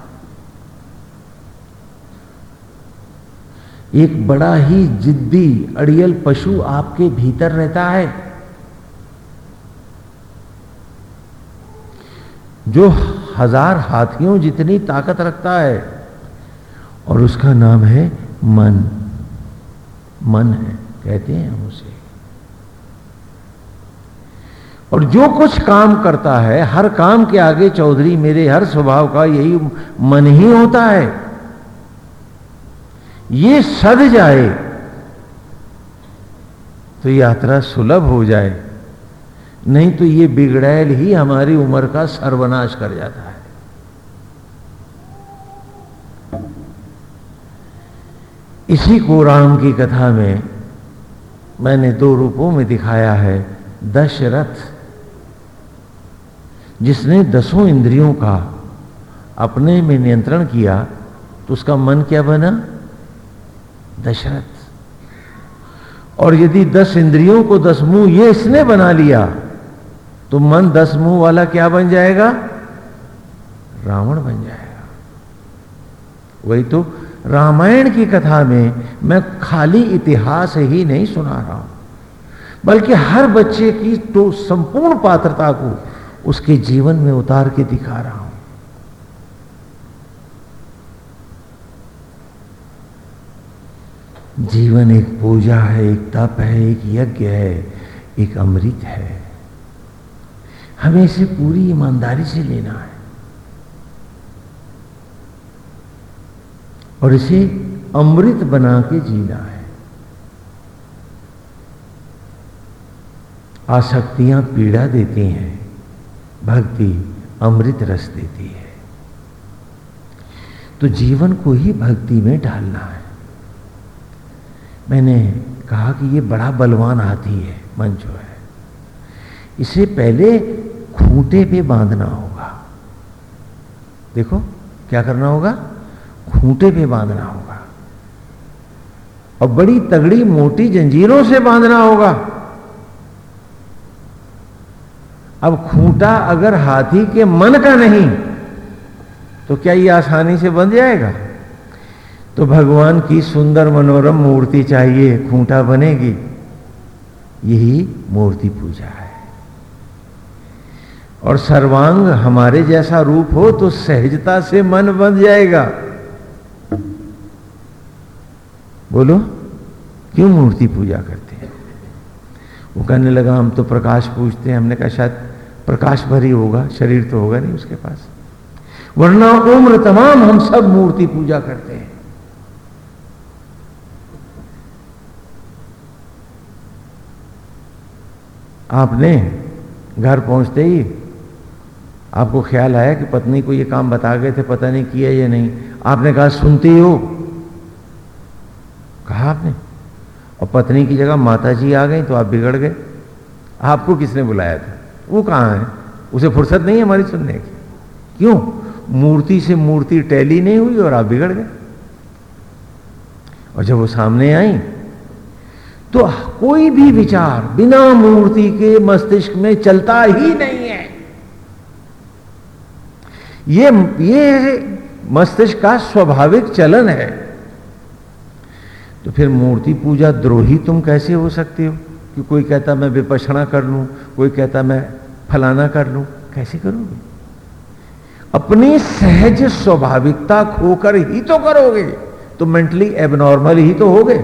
Speaker 1: एक बड़ा ही जिद्दी अड़ियल पशु आपके भीतर रहता है। जो हज़ार हाथियों जितनी ताकत रखता है। और उसका नाम है मन। मन है, कहते हैं हम उसे। और जो कुछ काम करता है, हर काम के आगे चौधरी, मेरे हर स्वभाव का यही मन ही होता है। ये सद जाए तो यात्रा सुलभ हो जाए। नहीं तो ये बिगड़ैल ही हमारी उम्र का सर्वनाश कर जाता। है इसी को राम की कथा में मैंने दो रूपों में दिखाया है, दशरथ, जिसने दसों इंद्रियों का अपने में नियंत्रण किया तो उसका मन क्या बना? दशरथ। और यदि दस इंद्रियों को दस मुँह ये इसने बना लिया तो मन दस मुँह वाला क्या बन जाएगा? रावण बन जाएगा। वही तो रामायण की कथा में मैं खाली इतिहास ही नहीं सुना रहा हूँ। बल्कि हर बच्चे की तो संपूर्ण पात्रता को उसके जीवन में उतार के दिखा रहा हूँ। जीवन एक पूजा है, एक तप है, एक यज्ञ है, एक अमृत है। हमें इसे पूरी ईमानदारी से लेना है। और इसे अमृत बना के जीना है। आसक्तियाँ पीड़ा देती हैं, भक्ति अमृत रस देती है। तो जीवन को ही भक्ति में डालना है। मैंने कहा कि ये बड़ा बलवान हाथी है मन जो है। इसे पहले खूंटे पे बांधना होगा। देखो, क्या करना होगा? खूंटे पे बांधना होगा। और बड़ी तगड़ी मोटी जंजीरों से बांधना होगा। अब खूंटा अगर हाथी के मन का नहीं तो क्या ये आसानी से बंध जाएगा? तो भगवान की सुंदर मनोरम मूर्ति चाहिए, खूंटा बनेगी। यही मूर्ति पूजा है। और सर्वांग हमारे जैसा रूप हो तो सहजता से मन बन जाएगा। बोलो, क्यों मूर्ति पूजा करते हैं? वो कहने लगा, हम तो प्रकाश पूजते हैं। हमने कहा, शायद प्रकाश भरी होगा, शरीर तो होगा नहीं उसके पास। वरना उम्र तमाम हम सब मूर्ति पूजा करते हैं। आपने घर पहुँचते ही आपको ख्याल आया कि पत्नी को ये काम बता गए थे, पता नहीं किया या नहीं? आपने कहा, सुनती हो कहा आपने? और पत्नी की जगह माता जी आ गई तो आप बिगड़ गए। आपको किसने बुलाया था? वो कहाँ है? उसे फुर्सत नहीं है हमारी सुनने की। क्यों? मूर्ति से मूर्ति टैली नहीं हुई और आप बिगड़ गए। और जब वो सामने आई तो कोई भी विचार बिना मूर्ति के मस्तिष्क में चलता ही नहीं है। ये ये मस्तिष्क का स्वाभाविक चलन है। तो फिर मूर्ति पूजा द्रोही तुम कैसे हो सकते हो? कि कोई कहता मैं विपक्षणा कर लूँ, कोई कहता मैं फलाना कर लूँ, कैसे करोगे? अपनी सहज स्वाभाविकता खोकर ही तो करोगे। तो मेंटली एबनॉर्मल ही तो होगे।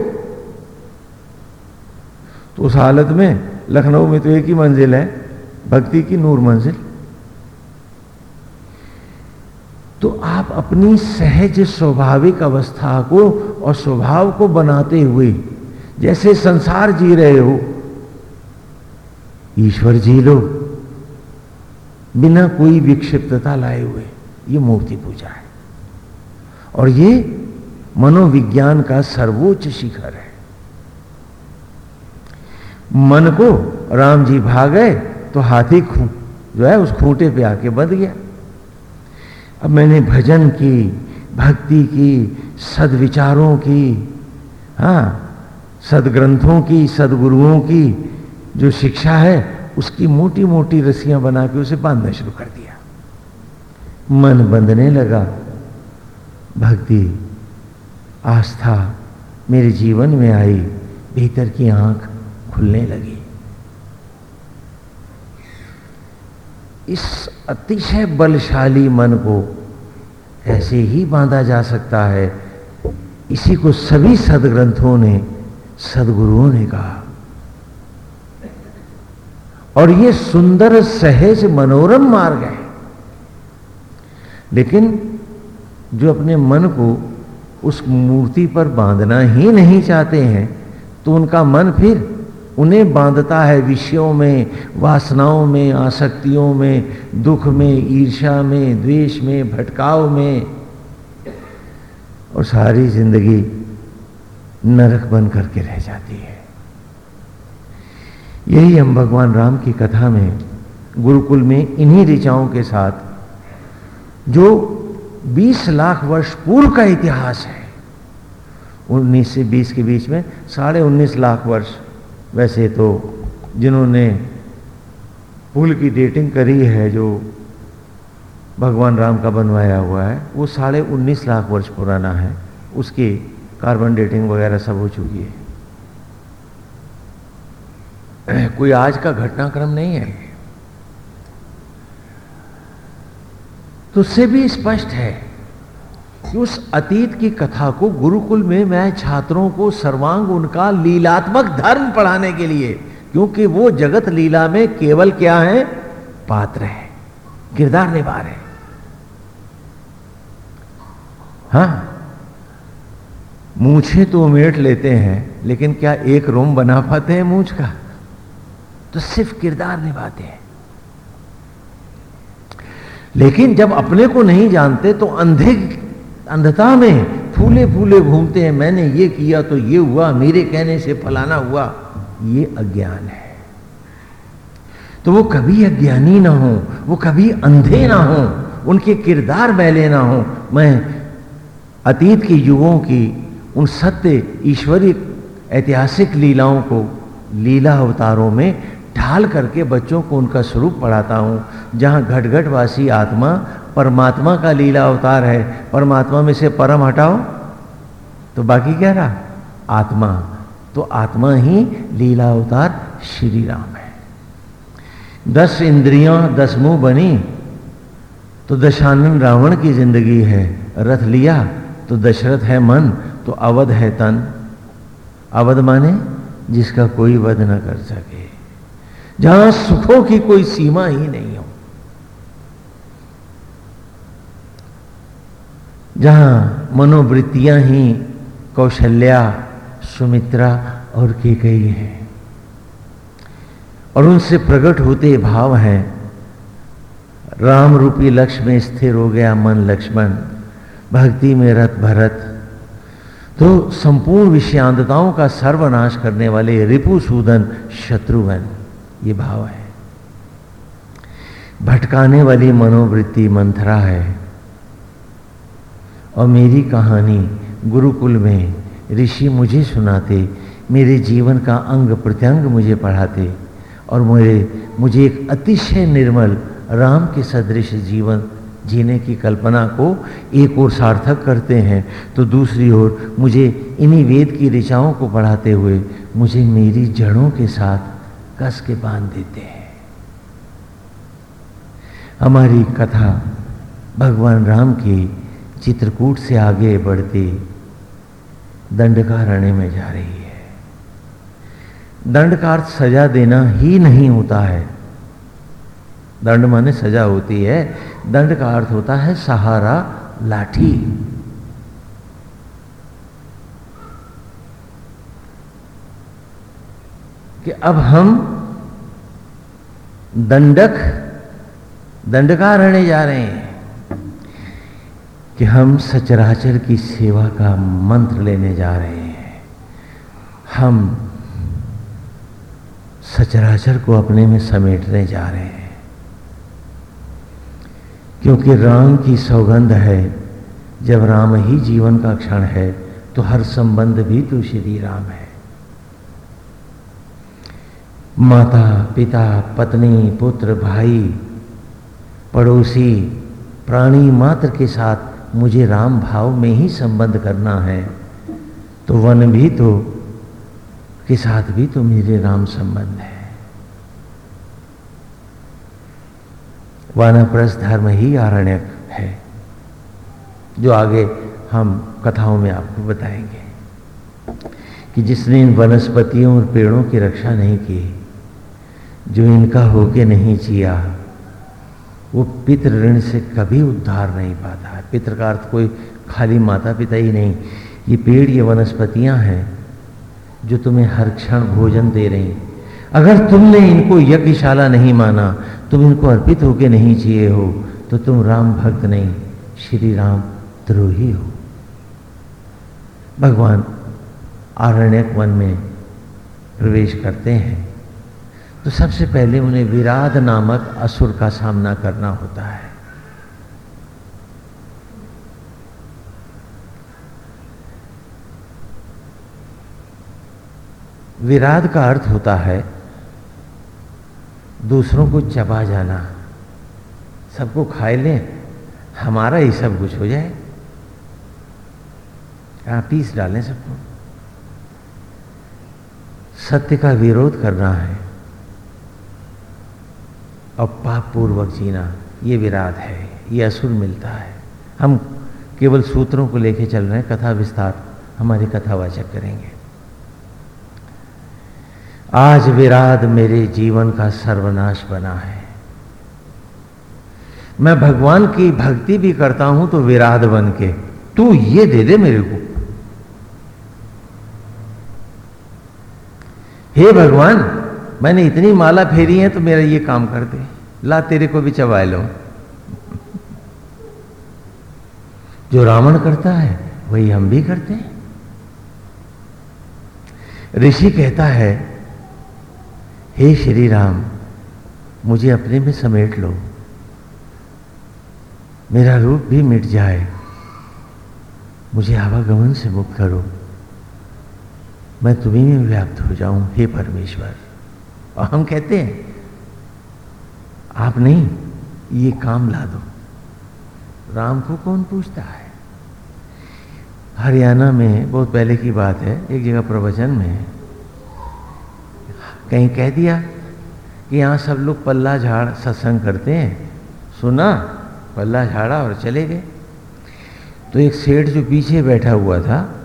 Speaker 1: तो उस हालत में लखनऊ में तो एक ही मंजिल है, भक्ति की नूर मंजिल। तो आप अपनी सहज स्वाभाविक अवस्था को और स्वभाव को बनाते हुए, जैसे संसार जी रहे हो, ईश्वर जी लो, बिना कोई विक्षिप्तता लाए हुए, ये मूर्ति पूजा है। और ये मनोविज्ञान का सर्वोच्च शिखर है। मन को राम जी भाग गए तो हाथी खू जो है, उस खूंटे पे आके बंध गया। अब मैंने भजन की, भक्ति की, सदविचारों की हाँ सदग्रंथों की, सदगुरुओं की जो शिक्षा है, उसकी मोटी मोटी रस्सियाँ बना के उसे बांधना शुरू कर दिया। मन बंधने लगा। भक्ति, आस्था मेरे जीवन में आई, भीतर की आँख खुलने लगी। इस अतिशय बलशाली मन को ऐसे ही बांधा जा सकता है। इसी को सभी सदग्रंथों ने, सदगुरुओं ने कहा। और ये सुंदर, सहज, मनोरम मार्ग है। लेकिन जो अपने मन को उस मूर्ति पर बांधना ही नहीं चाहते हैं तो उनका मन फिर उन्हें बांधता है विषयों में, वासनाओं में, आसक्तियों में, दुख में ईर्षा में, द्वेष में, भटकाव में। और सारी ज़िंदगी नरक बन करके रह जाती है। यही हम भगवान राम की कथा में गुरुकुल में इन्हीं ऋचाओं के साथ, जो 20 लाख वर्ष पूर्व का इतिहास है 19 से 20 के बीच में साढ़े उन्नीस लाख वर्ष वैसे तो जिन्होंने पुल की डेटिंग करी है, जो भगवान राम का बनवाया हुआ है, वो साढ़े उन्नीस लाख वर्ष पुराना है। उसकी कार्बन डेटिंग वगैरह सब हो चुकी है। कोई आज का घटनाक्रम नहीं है। तो उससे भी स्पष्ट है कि उस अतीत की कथा को गुरुकुल में मैं छात्रों को सर्वांग उनका लीलात्मक धर्म पढ़ाने के लिए, क्योंकि वो जगत लीला में केवल क्या है? पात्र है, किरदार निभा रहे हाँ। मूछे तो उमेट लेते हैं, लेकिन क्या एक रोम बना पाते हैं मूछ का? तो सिर्फ़ किरदार निभाते हैं। लेकिन जब अपने को नहीं जानते तो अंधे अंधता में फूले फूले घूमते हैं, मैंने ये किया तो ये हुआ, मेरे कहने से फलाना हुआ, ये अज्ञान है। तो वो कभी अज्ञानी ना हो, वो कभी अंधे ना हो, उनके किरदार मैले ना हो। मैं अतीत के युगों की उन सत्य ईश्वरीय ऐतिहासिक लीलाओं को लीला अवतारों में ढाल करके बच्चों को उनका स्वरूप पढ़ाता हूँ, जहाँ घटघटवासी आत्मा परमात्मा का लीला अवतार है, परमात्मा में से परम हटाओ। तो बाकी क्या रहा? आत्मा। तो आत्मा ही लीला अवतार श्री राम है। दस इंद्रियाँ, दस मुँह बनी तो दशानन रावण की ज़िंदगी है। रथ लिया तो दशरथ है मन तो अवध है तन। अवध माने जिसका कोई वध न कर सके। जहाँ सुखों की कोई सीमा ही नहीं हो जहाँ मनोवृत्तियाँ ही कौशल्या, सुमित्रा और की गई है। और उनसे प्रकट होते भाव हैं राम रूपी लक्ष्य में स्थिर हो गया मन लक्ष्मण, भक्ति में रथ भरत। तो संपूर्ण विषयांतताओं का सर्वनाश करने वाले रिपुसूदन शत्रुघ्न, ये भाव है। भटकाने वाली मनोवृत्ति मंथरा है। और मेरी कहानी गुरुकुल में ऋषि मुझे सुनाते, मेरे जीवन का अंग प्रत्यंग मुझे पढ़ाते और मेरे, मुझे एक अतिशय निर्मल राम के सदृश जीवन जीने की कल्पना को एक ओर सार्थक करते हैं तो दूसरी ओर मुझे इन्हीं वेद की ऋचाओं को पढ़ाते हुए मुझे मेरी जड़ों के साथ कस के बाँध देते हैं। हमारी कथा भगवान राम के चित्रकूट से आगे बढ़ते दंडकारण्य में जा रही है। दंड का अर्थ सजा देना ही नहीं होता है। दंड माने सजा होती है। दंड का अर्थ होता है सहारा, लाठी। कि अब हम दंडक, दंडकारण्य जा रहे हैं। कि हम सचराचर की सेवा का मंत्र लेने जा रहे हैं। हम सचराचर को अपने में समेटने जा रहे हैं। क्योंकि राम की सौगंध है, जब राम ही जीवन का क्षण है तो हर संबंध भी तो श्री राम है। माता, पिता, पत्नी, पुत्र, भाई, पड़ोसी, प्राणी मात्र के साथ मुझे राम भाव में ही संबंध करना है तो वन भी तो के साथ भी तो मेरे राम संबंध है। वानप्रस्थ धर्म ही आरण्यक है, जो आगे हम कथाओं में आपको बताएँगे, कि जिसने इन वनस्पतियों और पेड़ों की रक्षा नहीं की, जो इनका होके नहीं जिया वो पितृ ऋण से कभी उद्धार नहीं पाता है। पितृ का अर्थ कोई खाली माता पिता ही नहीं। ये पेड़, ये वनस्पतियाँ हैं जो तुम्हें हर क्षण भोजन दे रही अगर तुमने इनको यज्ञशाला नहीं माना, तुम इनको अर्पित होके नहीं जिए हो तो तुम राम भक्त नहीं, श्री राम द्रोही हो। भगवान आरण्यक वन में प्रवेश करते हैं। तो सबसे पहले उन्हें विराध नामक असुर का सामना करना होता है। विराध का अर्थ होता है, दूसरों को चबा जाना। सबको खाए लें, हमारा ही सब कुछ हो जाए। आप पीस डालें सबको। सत्य का विरोध करना है। और पाप पूर्वक जीना, ये विराट है, ये असुर मिलता है। हम केवल सूत्रों को लेके चल रहे हैं, कथा विस्तार, हमारी कथावाचक करेंगे। आज विराट मेरे जीवन का सर्वनाश बना है। मैं भगवान की भक्ति भी करता हूँ तो विराट बन के, तू ये दे दे मेरे को। हे भगवान मैंने इतनी माला फेरी है तो मेरा ये काम कर दे। ला, तेरे को भी चबा लो। जो रावण करता है, वही हम भी करते हैं। ऋषि कहता है, हे श्री राम, मुझे अपने में समेट लो। मेरा रूप भी मिट जाए। मुझे आवागमन से मुक्त करो। मैं तुम्हें व्याप्त हो जाऊँ, हे परमेश्वर। और हम कहते हैं, आप नहीं, ये काम ला दो। राम को कौन पूछता है? हरियाणा में बहुत पहले की बात है, एक जगह प्रवचन में कहीं कह दिया कि यहाँ सब लोग पल्ला झाड़ सत्संग करते हैं। सुना, पल्ला झाड़ा और चले गए। तो एक सेठ जो पीछे बैठा हुआ था,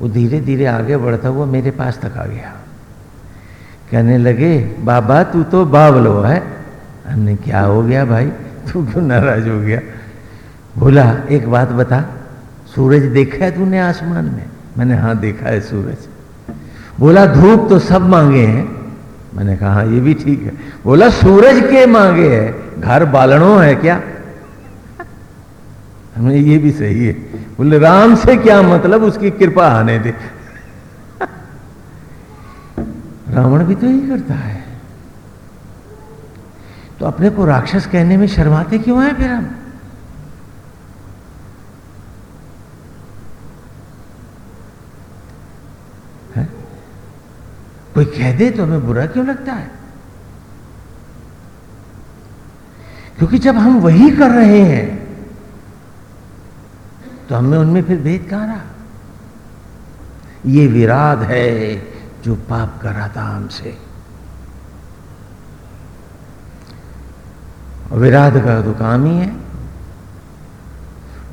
Speaker 1: वो धीरे धीरे आगे बढ़ता हुआ मेरे पास तक आ गया। कहने लगे बाबा तू तो बावलो है। हमने क्या हो गया भाई? तू क्यों नाराज़ हो गया? बोला एक बात बता सूरज देखा है तूने आसमान में? मैंने हाँ देखा है सूरज। बोला धूप तो सब मांगे हैं? मैंने कहा हाँ, ये भी ठीक है। बोला सूरज के मांगे है? घर बालनो है क्या? हमें ये भी सही है। बोले राम से क्या मतलब? उसकी कृपा आने दे। रावण भी तो यही करता है। तो अपने को राक्षस कहने में शर्माते क्यों है फिर हम? कोई कह दे तो हमें बुरा क्यों लगता है? क्योंकि जब हम वही कर रहे हैं तो हमें उनमें फिर भेद कहा रहा? ये विराद है जो पाप कर रहा था हमसे। विराध का तो काम ही है।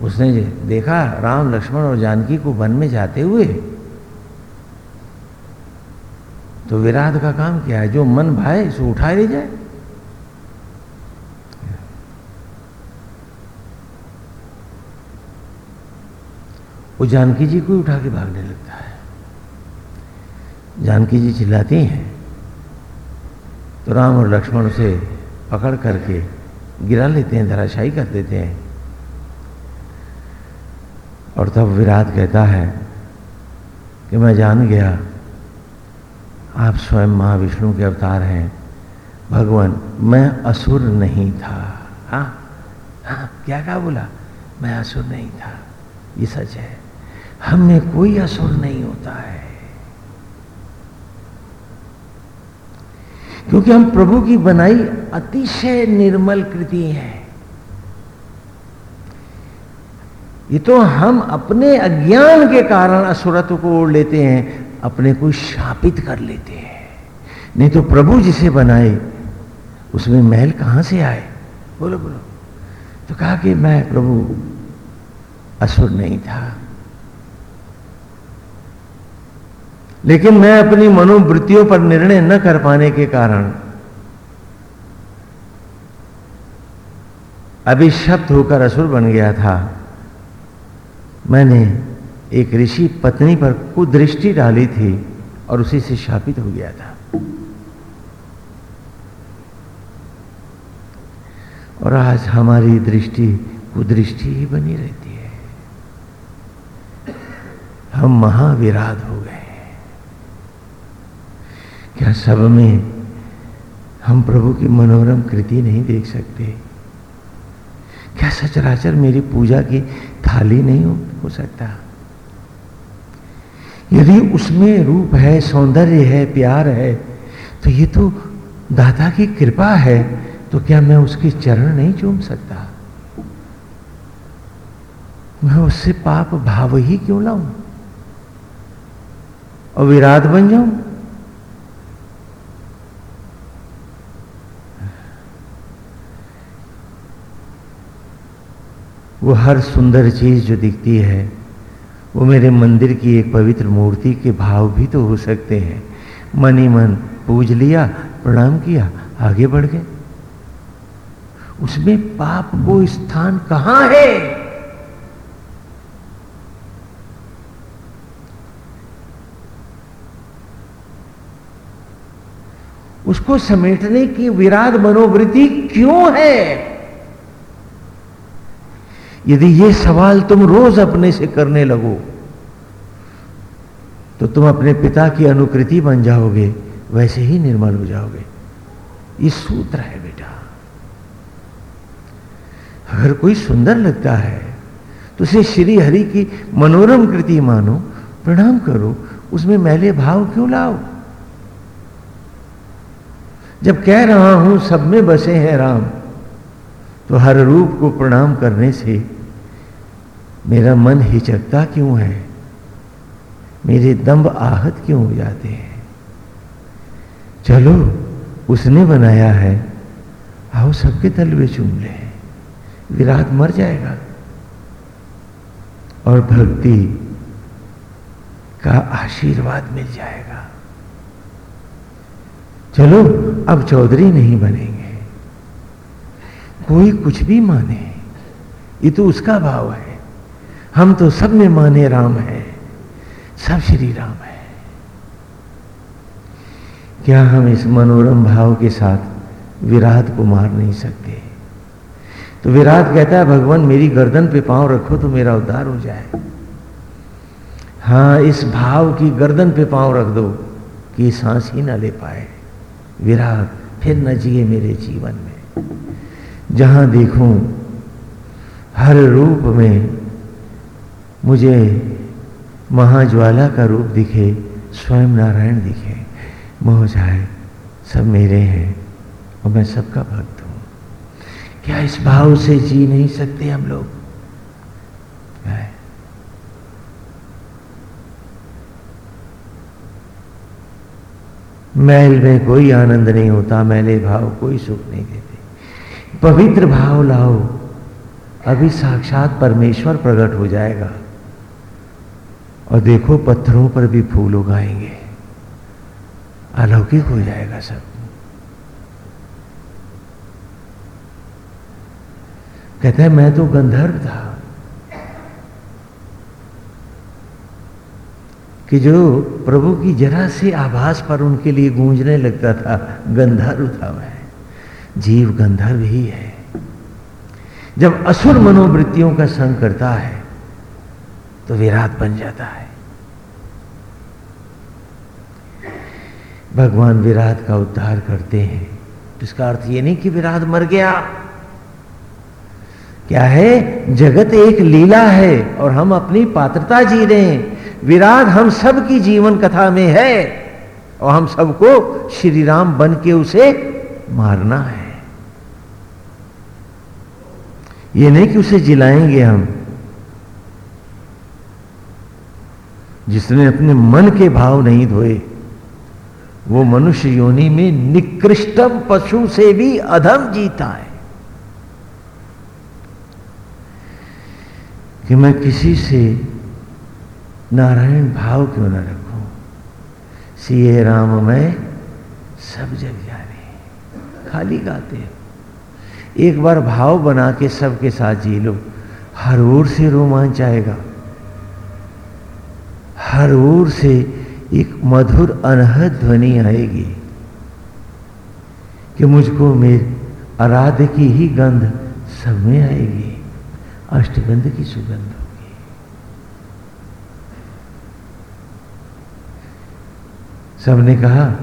Speaker 1: उसने देखा, राम, लक्ष्मण और जानकी को वन में जाते हुए। तो विराध का काम क्या है? जो मन भाए, सो उठा ले जाए। वो जानकी जी को उठा के भागने लगता है। जानकी जी चिल्लाती हैं। तो राम और लक्ष्मण उसे पकड़ करके गिरा लेते हैं धराशाई कर देते हैं। और तब विराट कहता है कि मैं जान गया, आप स्वयं महाविष्णु के अवतार हैं। भगवान, मैं असुर नहीं था। हाँ हाँ क्या क्या बोला? मैं असुर नहीं था। ये सच है। हम कोई असुर नहीं होता है। क्योंकि हम प्रभु की बनाई अतिशय निर्मल कृति है। ये तो हम अपने अज्ञान के कारण असुरत्व को ओढ़ लेते हैं, अपने को शापित कर लेते हैं। नहीं तो प्रभु जिसे बनाए, उसमें महल कहाँ से आए? बोलो बोलो। तो कहा कि मैं प्रभु असुर नहीं था। लेकिन मैं अपनी मनोवृत्तियों पर निर्णय न कर पाने के कारण अभी शब्द होकर असुर बन गया था। मैंने एक ऋषि पत्नी पर कुदृष्टि डाली थी और उसी से शापित हो गया था। और आज हमारी दृष्टि कुदृष्टि ही बनी रहती है। हम महाविराध हो गए। क्या सब में हम प्रभु की मनोरम कृति नहीं देख सकते? क्या सचराचर मेरी पूजा की थाली नहीं हो, सकता? यदि उसमें रूप है सौंदर्य है प्यार है तो ये तो दाता की कृपा है तो क्या मैं उसके चरण नहीं चूम सकता? मैं उससे पाप भाव ही क्यों लाऊं? और विराट बन जाऊँ? वो हर सुंदर चीज़ जो दिखती है, वो मेरे मंदिर की एक पवित्र मूर्ति के भाव भी तो हो सकते हैं। मन ही मन पूज लिया, प्रणाम किया, आगे बढ़ गए। उसमें पाप को स्थान कहाँ है? उसको समेटने की विराट मनोवृत्ति क्यों है? यदि ये सवाल तुम रोज अपने से करने लगो तो तुम अपने पिता की अनुकृति बन जाओगे, वैसे ही निर्मल हो जाओगे। ये सूत्र है बेटा। अगर कोई सुंदर लगता है तो उसे श्री हरि की मनोरम कृति मानो, प्रणाम करो, उसमें मैले भाव क्यों लाओ? जब कह रहा हूँ, सब में बसे हैं राम तो हर रूप को प्रणाम करने से मेरा मन हिचकता क्यों है? मेरे दम्ब आहत क्यों हो जाते हैं? चलो, उसने बनाया है। आओ सबके तलवे चूम ले। विराट मर जाएगा। और भक्ति का आशीर्वाद मिल जाएगा। चलो, अब चौधरी नहीं बनेंगे। कोई कुछ भी माने, ये तो उसका भाव है। हम तो सब में माने राम है, सब श्री राम है। क्या हम इस मनोरम भाव के साथ विराट को मार नहीं सकते? तो विराट कहता है, भगवान, मेरी गर्दन पे पाँव रखो तो मेरा उद्धार हो जाए। हाँ इस भाव की गर्दन पे पाँव रख दो कि सांस ही ना ले पाए। विराट, फिर न जिए मेरे जीवन में। जहाँ देखूँ, हर रूप में मुझे महाज्वाला का रूप दिखे स्वयं नारायण दिखे। मोह जाए, सब मेरे हैं और मैं सबका भक्त हूँ। क्या इस भाव से जी नहीं सकते हम लोग? मैल में कोई आनंद नहीं होता मैले भाव कोई सुख नहीं देते। पवित्र भाव लाओ, अभी साक्षात परमेश्वर प्रकट हो जाएगा। और देखो पत्थरों पर भी फूल उगाएँगे। अलौकिक हो जाएगा सब। कहते हैं, मैं तो गंधर्व था। कि जो प्रभु की जरा से आभास पर उनके लिए गूंजने लगता था, गंधर्व था मैं। जीव गंधर्व ही है। जब असुर मनोवृत्तियों का संग करता है तो विराट बन जाता है। भगवान विराट का उद्धार करते हैं। तो इसका अर्थ ये नहीं कि विराट मर गया। क्या है? जगत एक लीला है और हम अपनी पात्रता जी रहे हैं। विराट हम सब की जीवन कथा में है और हम सबको श्री राम बन के उसे मारना है। ये नहीं कि उसे जिलाएँगे हम। जिसने अपने मन के भाव नहीं धोए, वो मनुष्य योनि में निकृष्टम पशु से भी अधम जीता है। कि मैं किसी से नारायण भाव क्यों ना रखूँ? सीए राम, मैं सब जग जाने। खाली गाते हो। एक बार भाव बना के सबके साथ जी लो। हर ओर से रोमांच आएगा। हर ओर से एक मधुर, अनहद ध्वनि आएगी कि मुझको मेरे आराध्य की ही गंध सब में आएगी। अष्टगंध की सुगंध होगी। सबने कहा,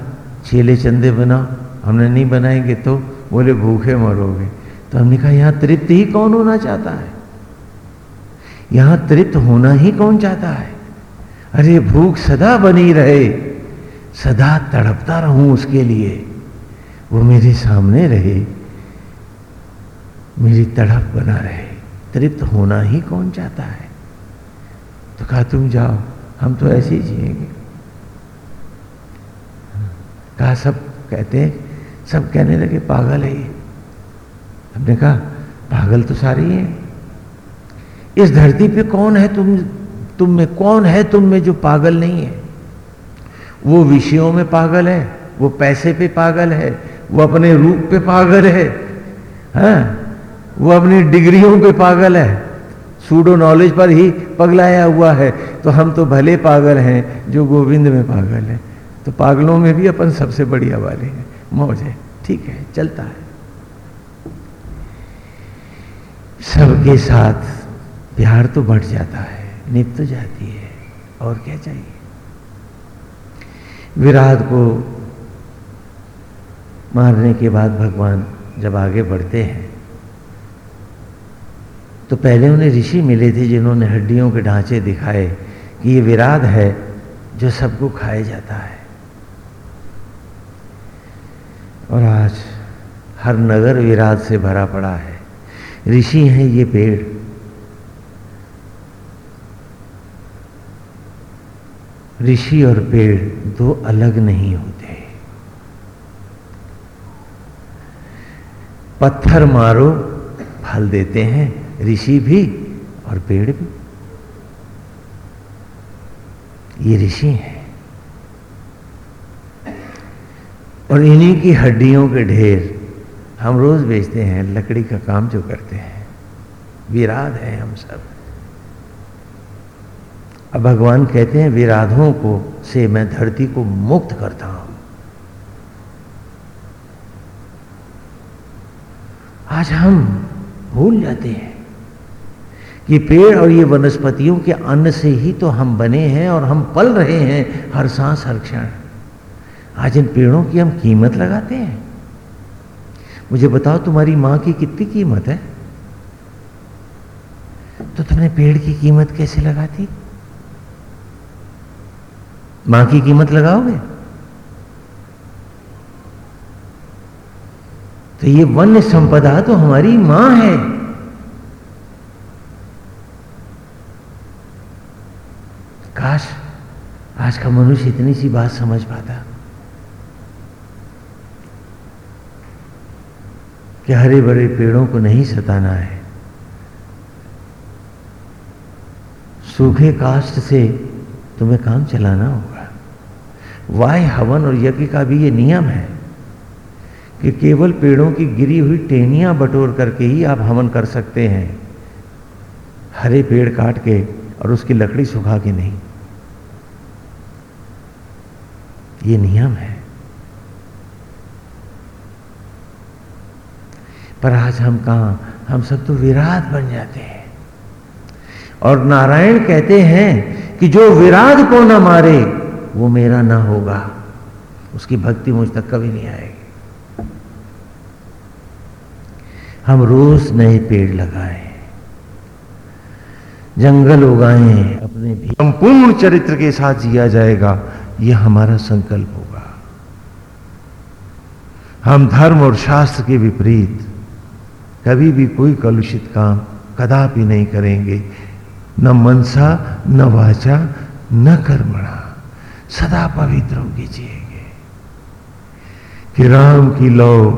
Speaker 1: चेले चंदे बनाओ। हमने नहीं बनाएँगे तो बोले, भूखे मरोगे। तो हमने कहा, यहाँ तृप्त ही कौन होना चाहता है? यहाँ तृप्त होना ही कौन चाहता है? अरे भूख सदा बनी रहे, सदा तड़पता रहूँ उसके लिए। वो मेरे सामने रहे, मेरी तड़प बना रहे, तृप्त होना ही कौन चाहता है? तो कहा, तुम जाओ, हम तो ऐसे ही जिएँगे। कहा, सब कहते हैं, सब कहने लगे, पागल है ये। हमने कहा, पागल तो सारी है इस धरती पे कौन है तुम तुम में कौन है तुम में जो पागल नहीं है? वो विषयों में पागल है, वो पैसे पे पागल है, वो अपने रूप पे पागल है हाँ? वो अपनी डिग्रियों पे पागल है। सूडो नॉलेज पर ही पगलाया हुआ है। तो हम तो भले पागल हैं, जो गोविंद में पागल है। तो पागलों में भी अपन सबसे बढ़िया वाले हैं। मौज है, ठीक है, चलता है। सबके साथ प्यार तो बढ़ जाता है। निप तो जाती है। और क्या चाहिए? विराट को मारने के बाद भगवान जब आगे बढ़ते हैं तो पहले उन्हें ऋषि मिले थे जिन्होंने हड्डियों के ढांचे दिखाए कि ये विराट है जो सबको खाया जाता है। और आज हर नगर विराट से भरा पड़ा है। ऋषि हैं ये पेड़। ऋषि और पेड़ दो अलग नहीं होते। पत्थर मारो, फल देते हैं, ऋषि भी और पेड़ भी। ये ऋषि हैं। और इन्हीं की हड्डियों के ढेर हम रोज बेचते हैं, लकड़ी का काम जो करते हैं। विराद है हम सब। अब भगवान कहते हैं, विराधों को से मैं धरती को मुक्त करता हूँ। आज हम भूल जाते हैं कि पेड़ और ये वनस्पतियों के अन्न से ही तो हम बने हैं और हम पल रहे हैं हर सांस, हर क्षण। आज इन पेड़ों की हम कीमत लगाते हैं। मुझे बताओ, तुम्हारी माँ की कितनी कीमत है? तो तुमने पेड़ की कीमत कैसे लगाती? थी माँ की कीमत लगाओगे? तो ये वन्य संपदा तो हमारी माँ है। काश आज का मनुष्य इतनी सी बात समझ पाता कि हरे भरे पेड़ों को नहीं सताना है। सूखे काष्ट से तुम्हें काम चलाना होगा। वाय हवन और यज्ञ का भी ये नियम है कि केवल पेड़ों की गिरी हुई टेनियाँ बटोर करके ही आप हवन कर सकते हैं। हरे पेड़ काट के और उसकी लकड़ी सुखा के नहीं। ये नियम है। पर आज हम कहा? हम सब तो विराट बन जाते हैं। और नारायण कहते हैं कि जो विराट को ना मारे वो मेरा ना होगा। उसकी भक्ति मुझ तक कभी नहीं आएगी। हम रोज नए पेड़ लगाए। जंगल उगाए, अपने भी संपूर्ण चरित्र के साथ जिया जाएगा। यह हमारा संकल्प होगा। हम धर्म और शास्त्र के विपरीत कभी भी कोई कलुषित काम कदापि नहीं करेंगे। न मनसा, न वाचा, न कर्मणा। सदा पवित्र होके जिएँगे। कि राम की लौ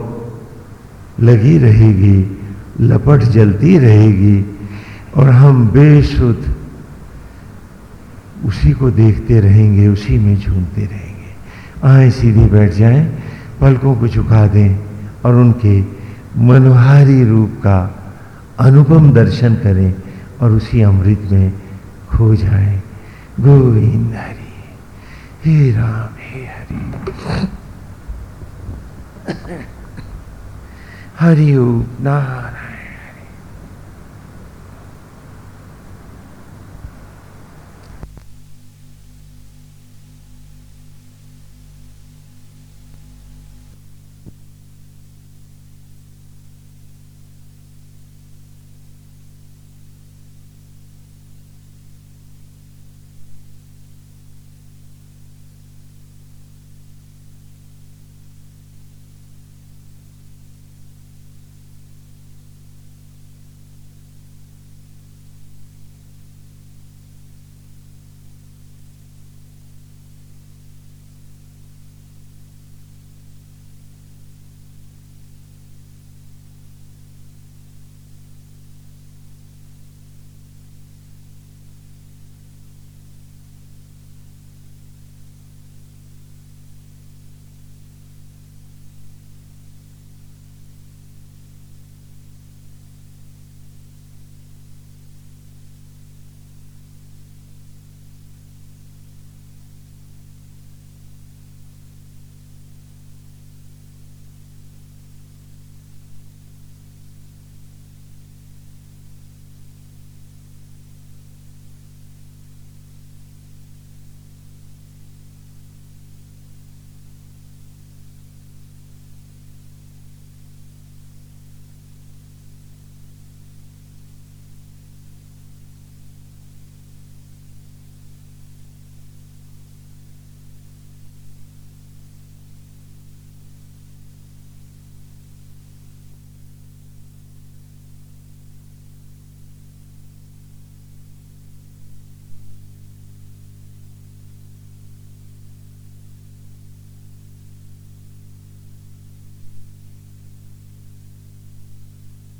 Speaker 1: लगी रहेगी, लपट जलती रहेगी, और हम बेसुध उसी को देखते रहेंगे, उसी में झूमते रहेंगे। आए सीधी बैठ जाएँ, पलकों को झुका दें, और उनके मनोहारी रूप का अनुपम दर्शन करें, और उसी अमृत में खो जाएँ। गोविंद हरि। हे राम हे हरि। हरि नारायण।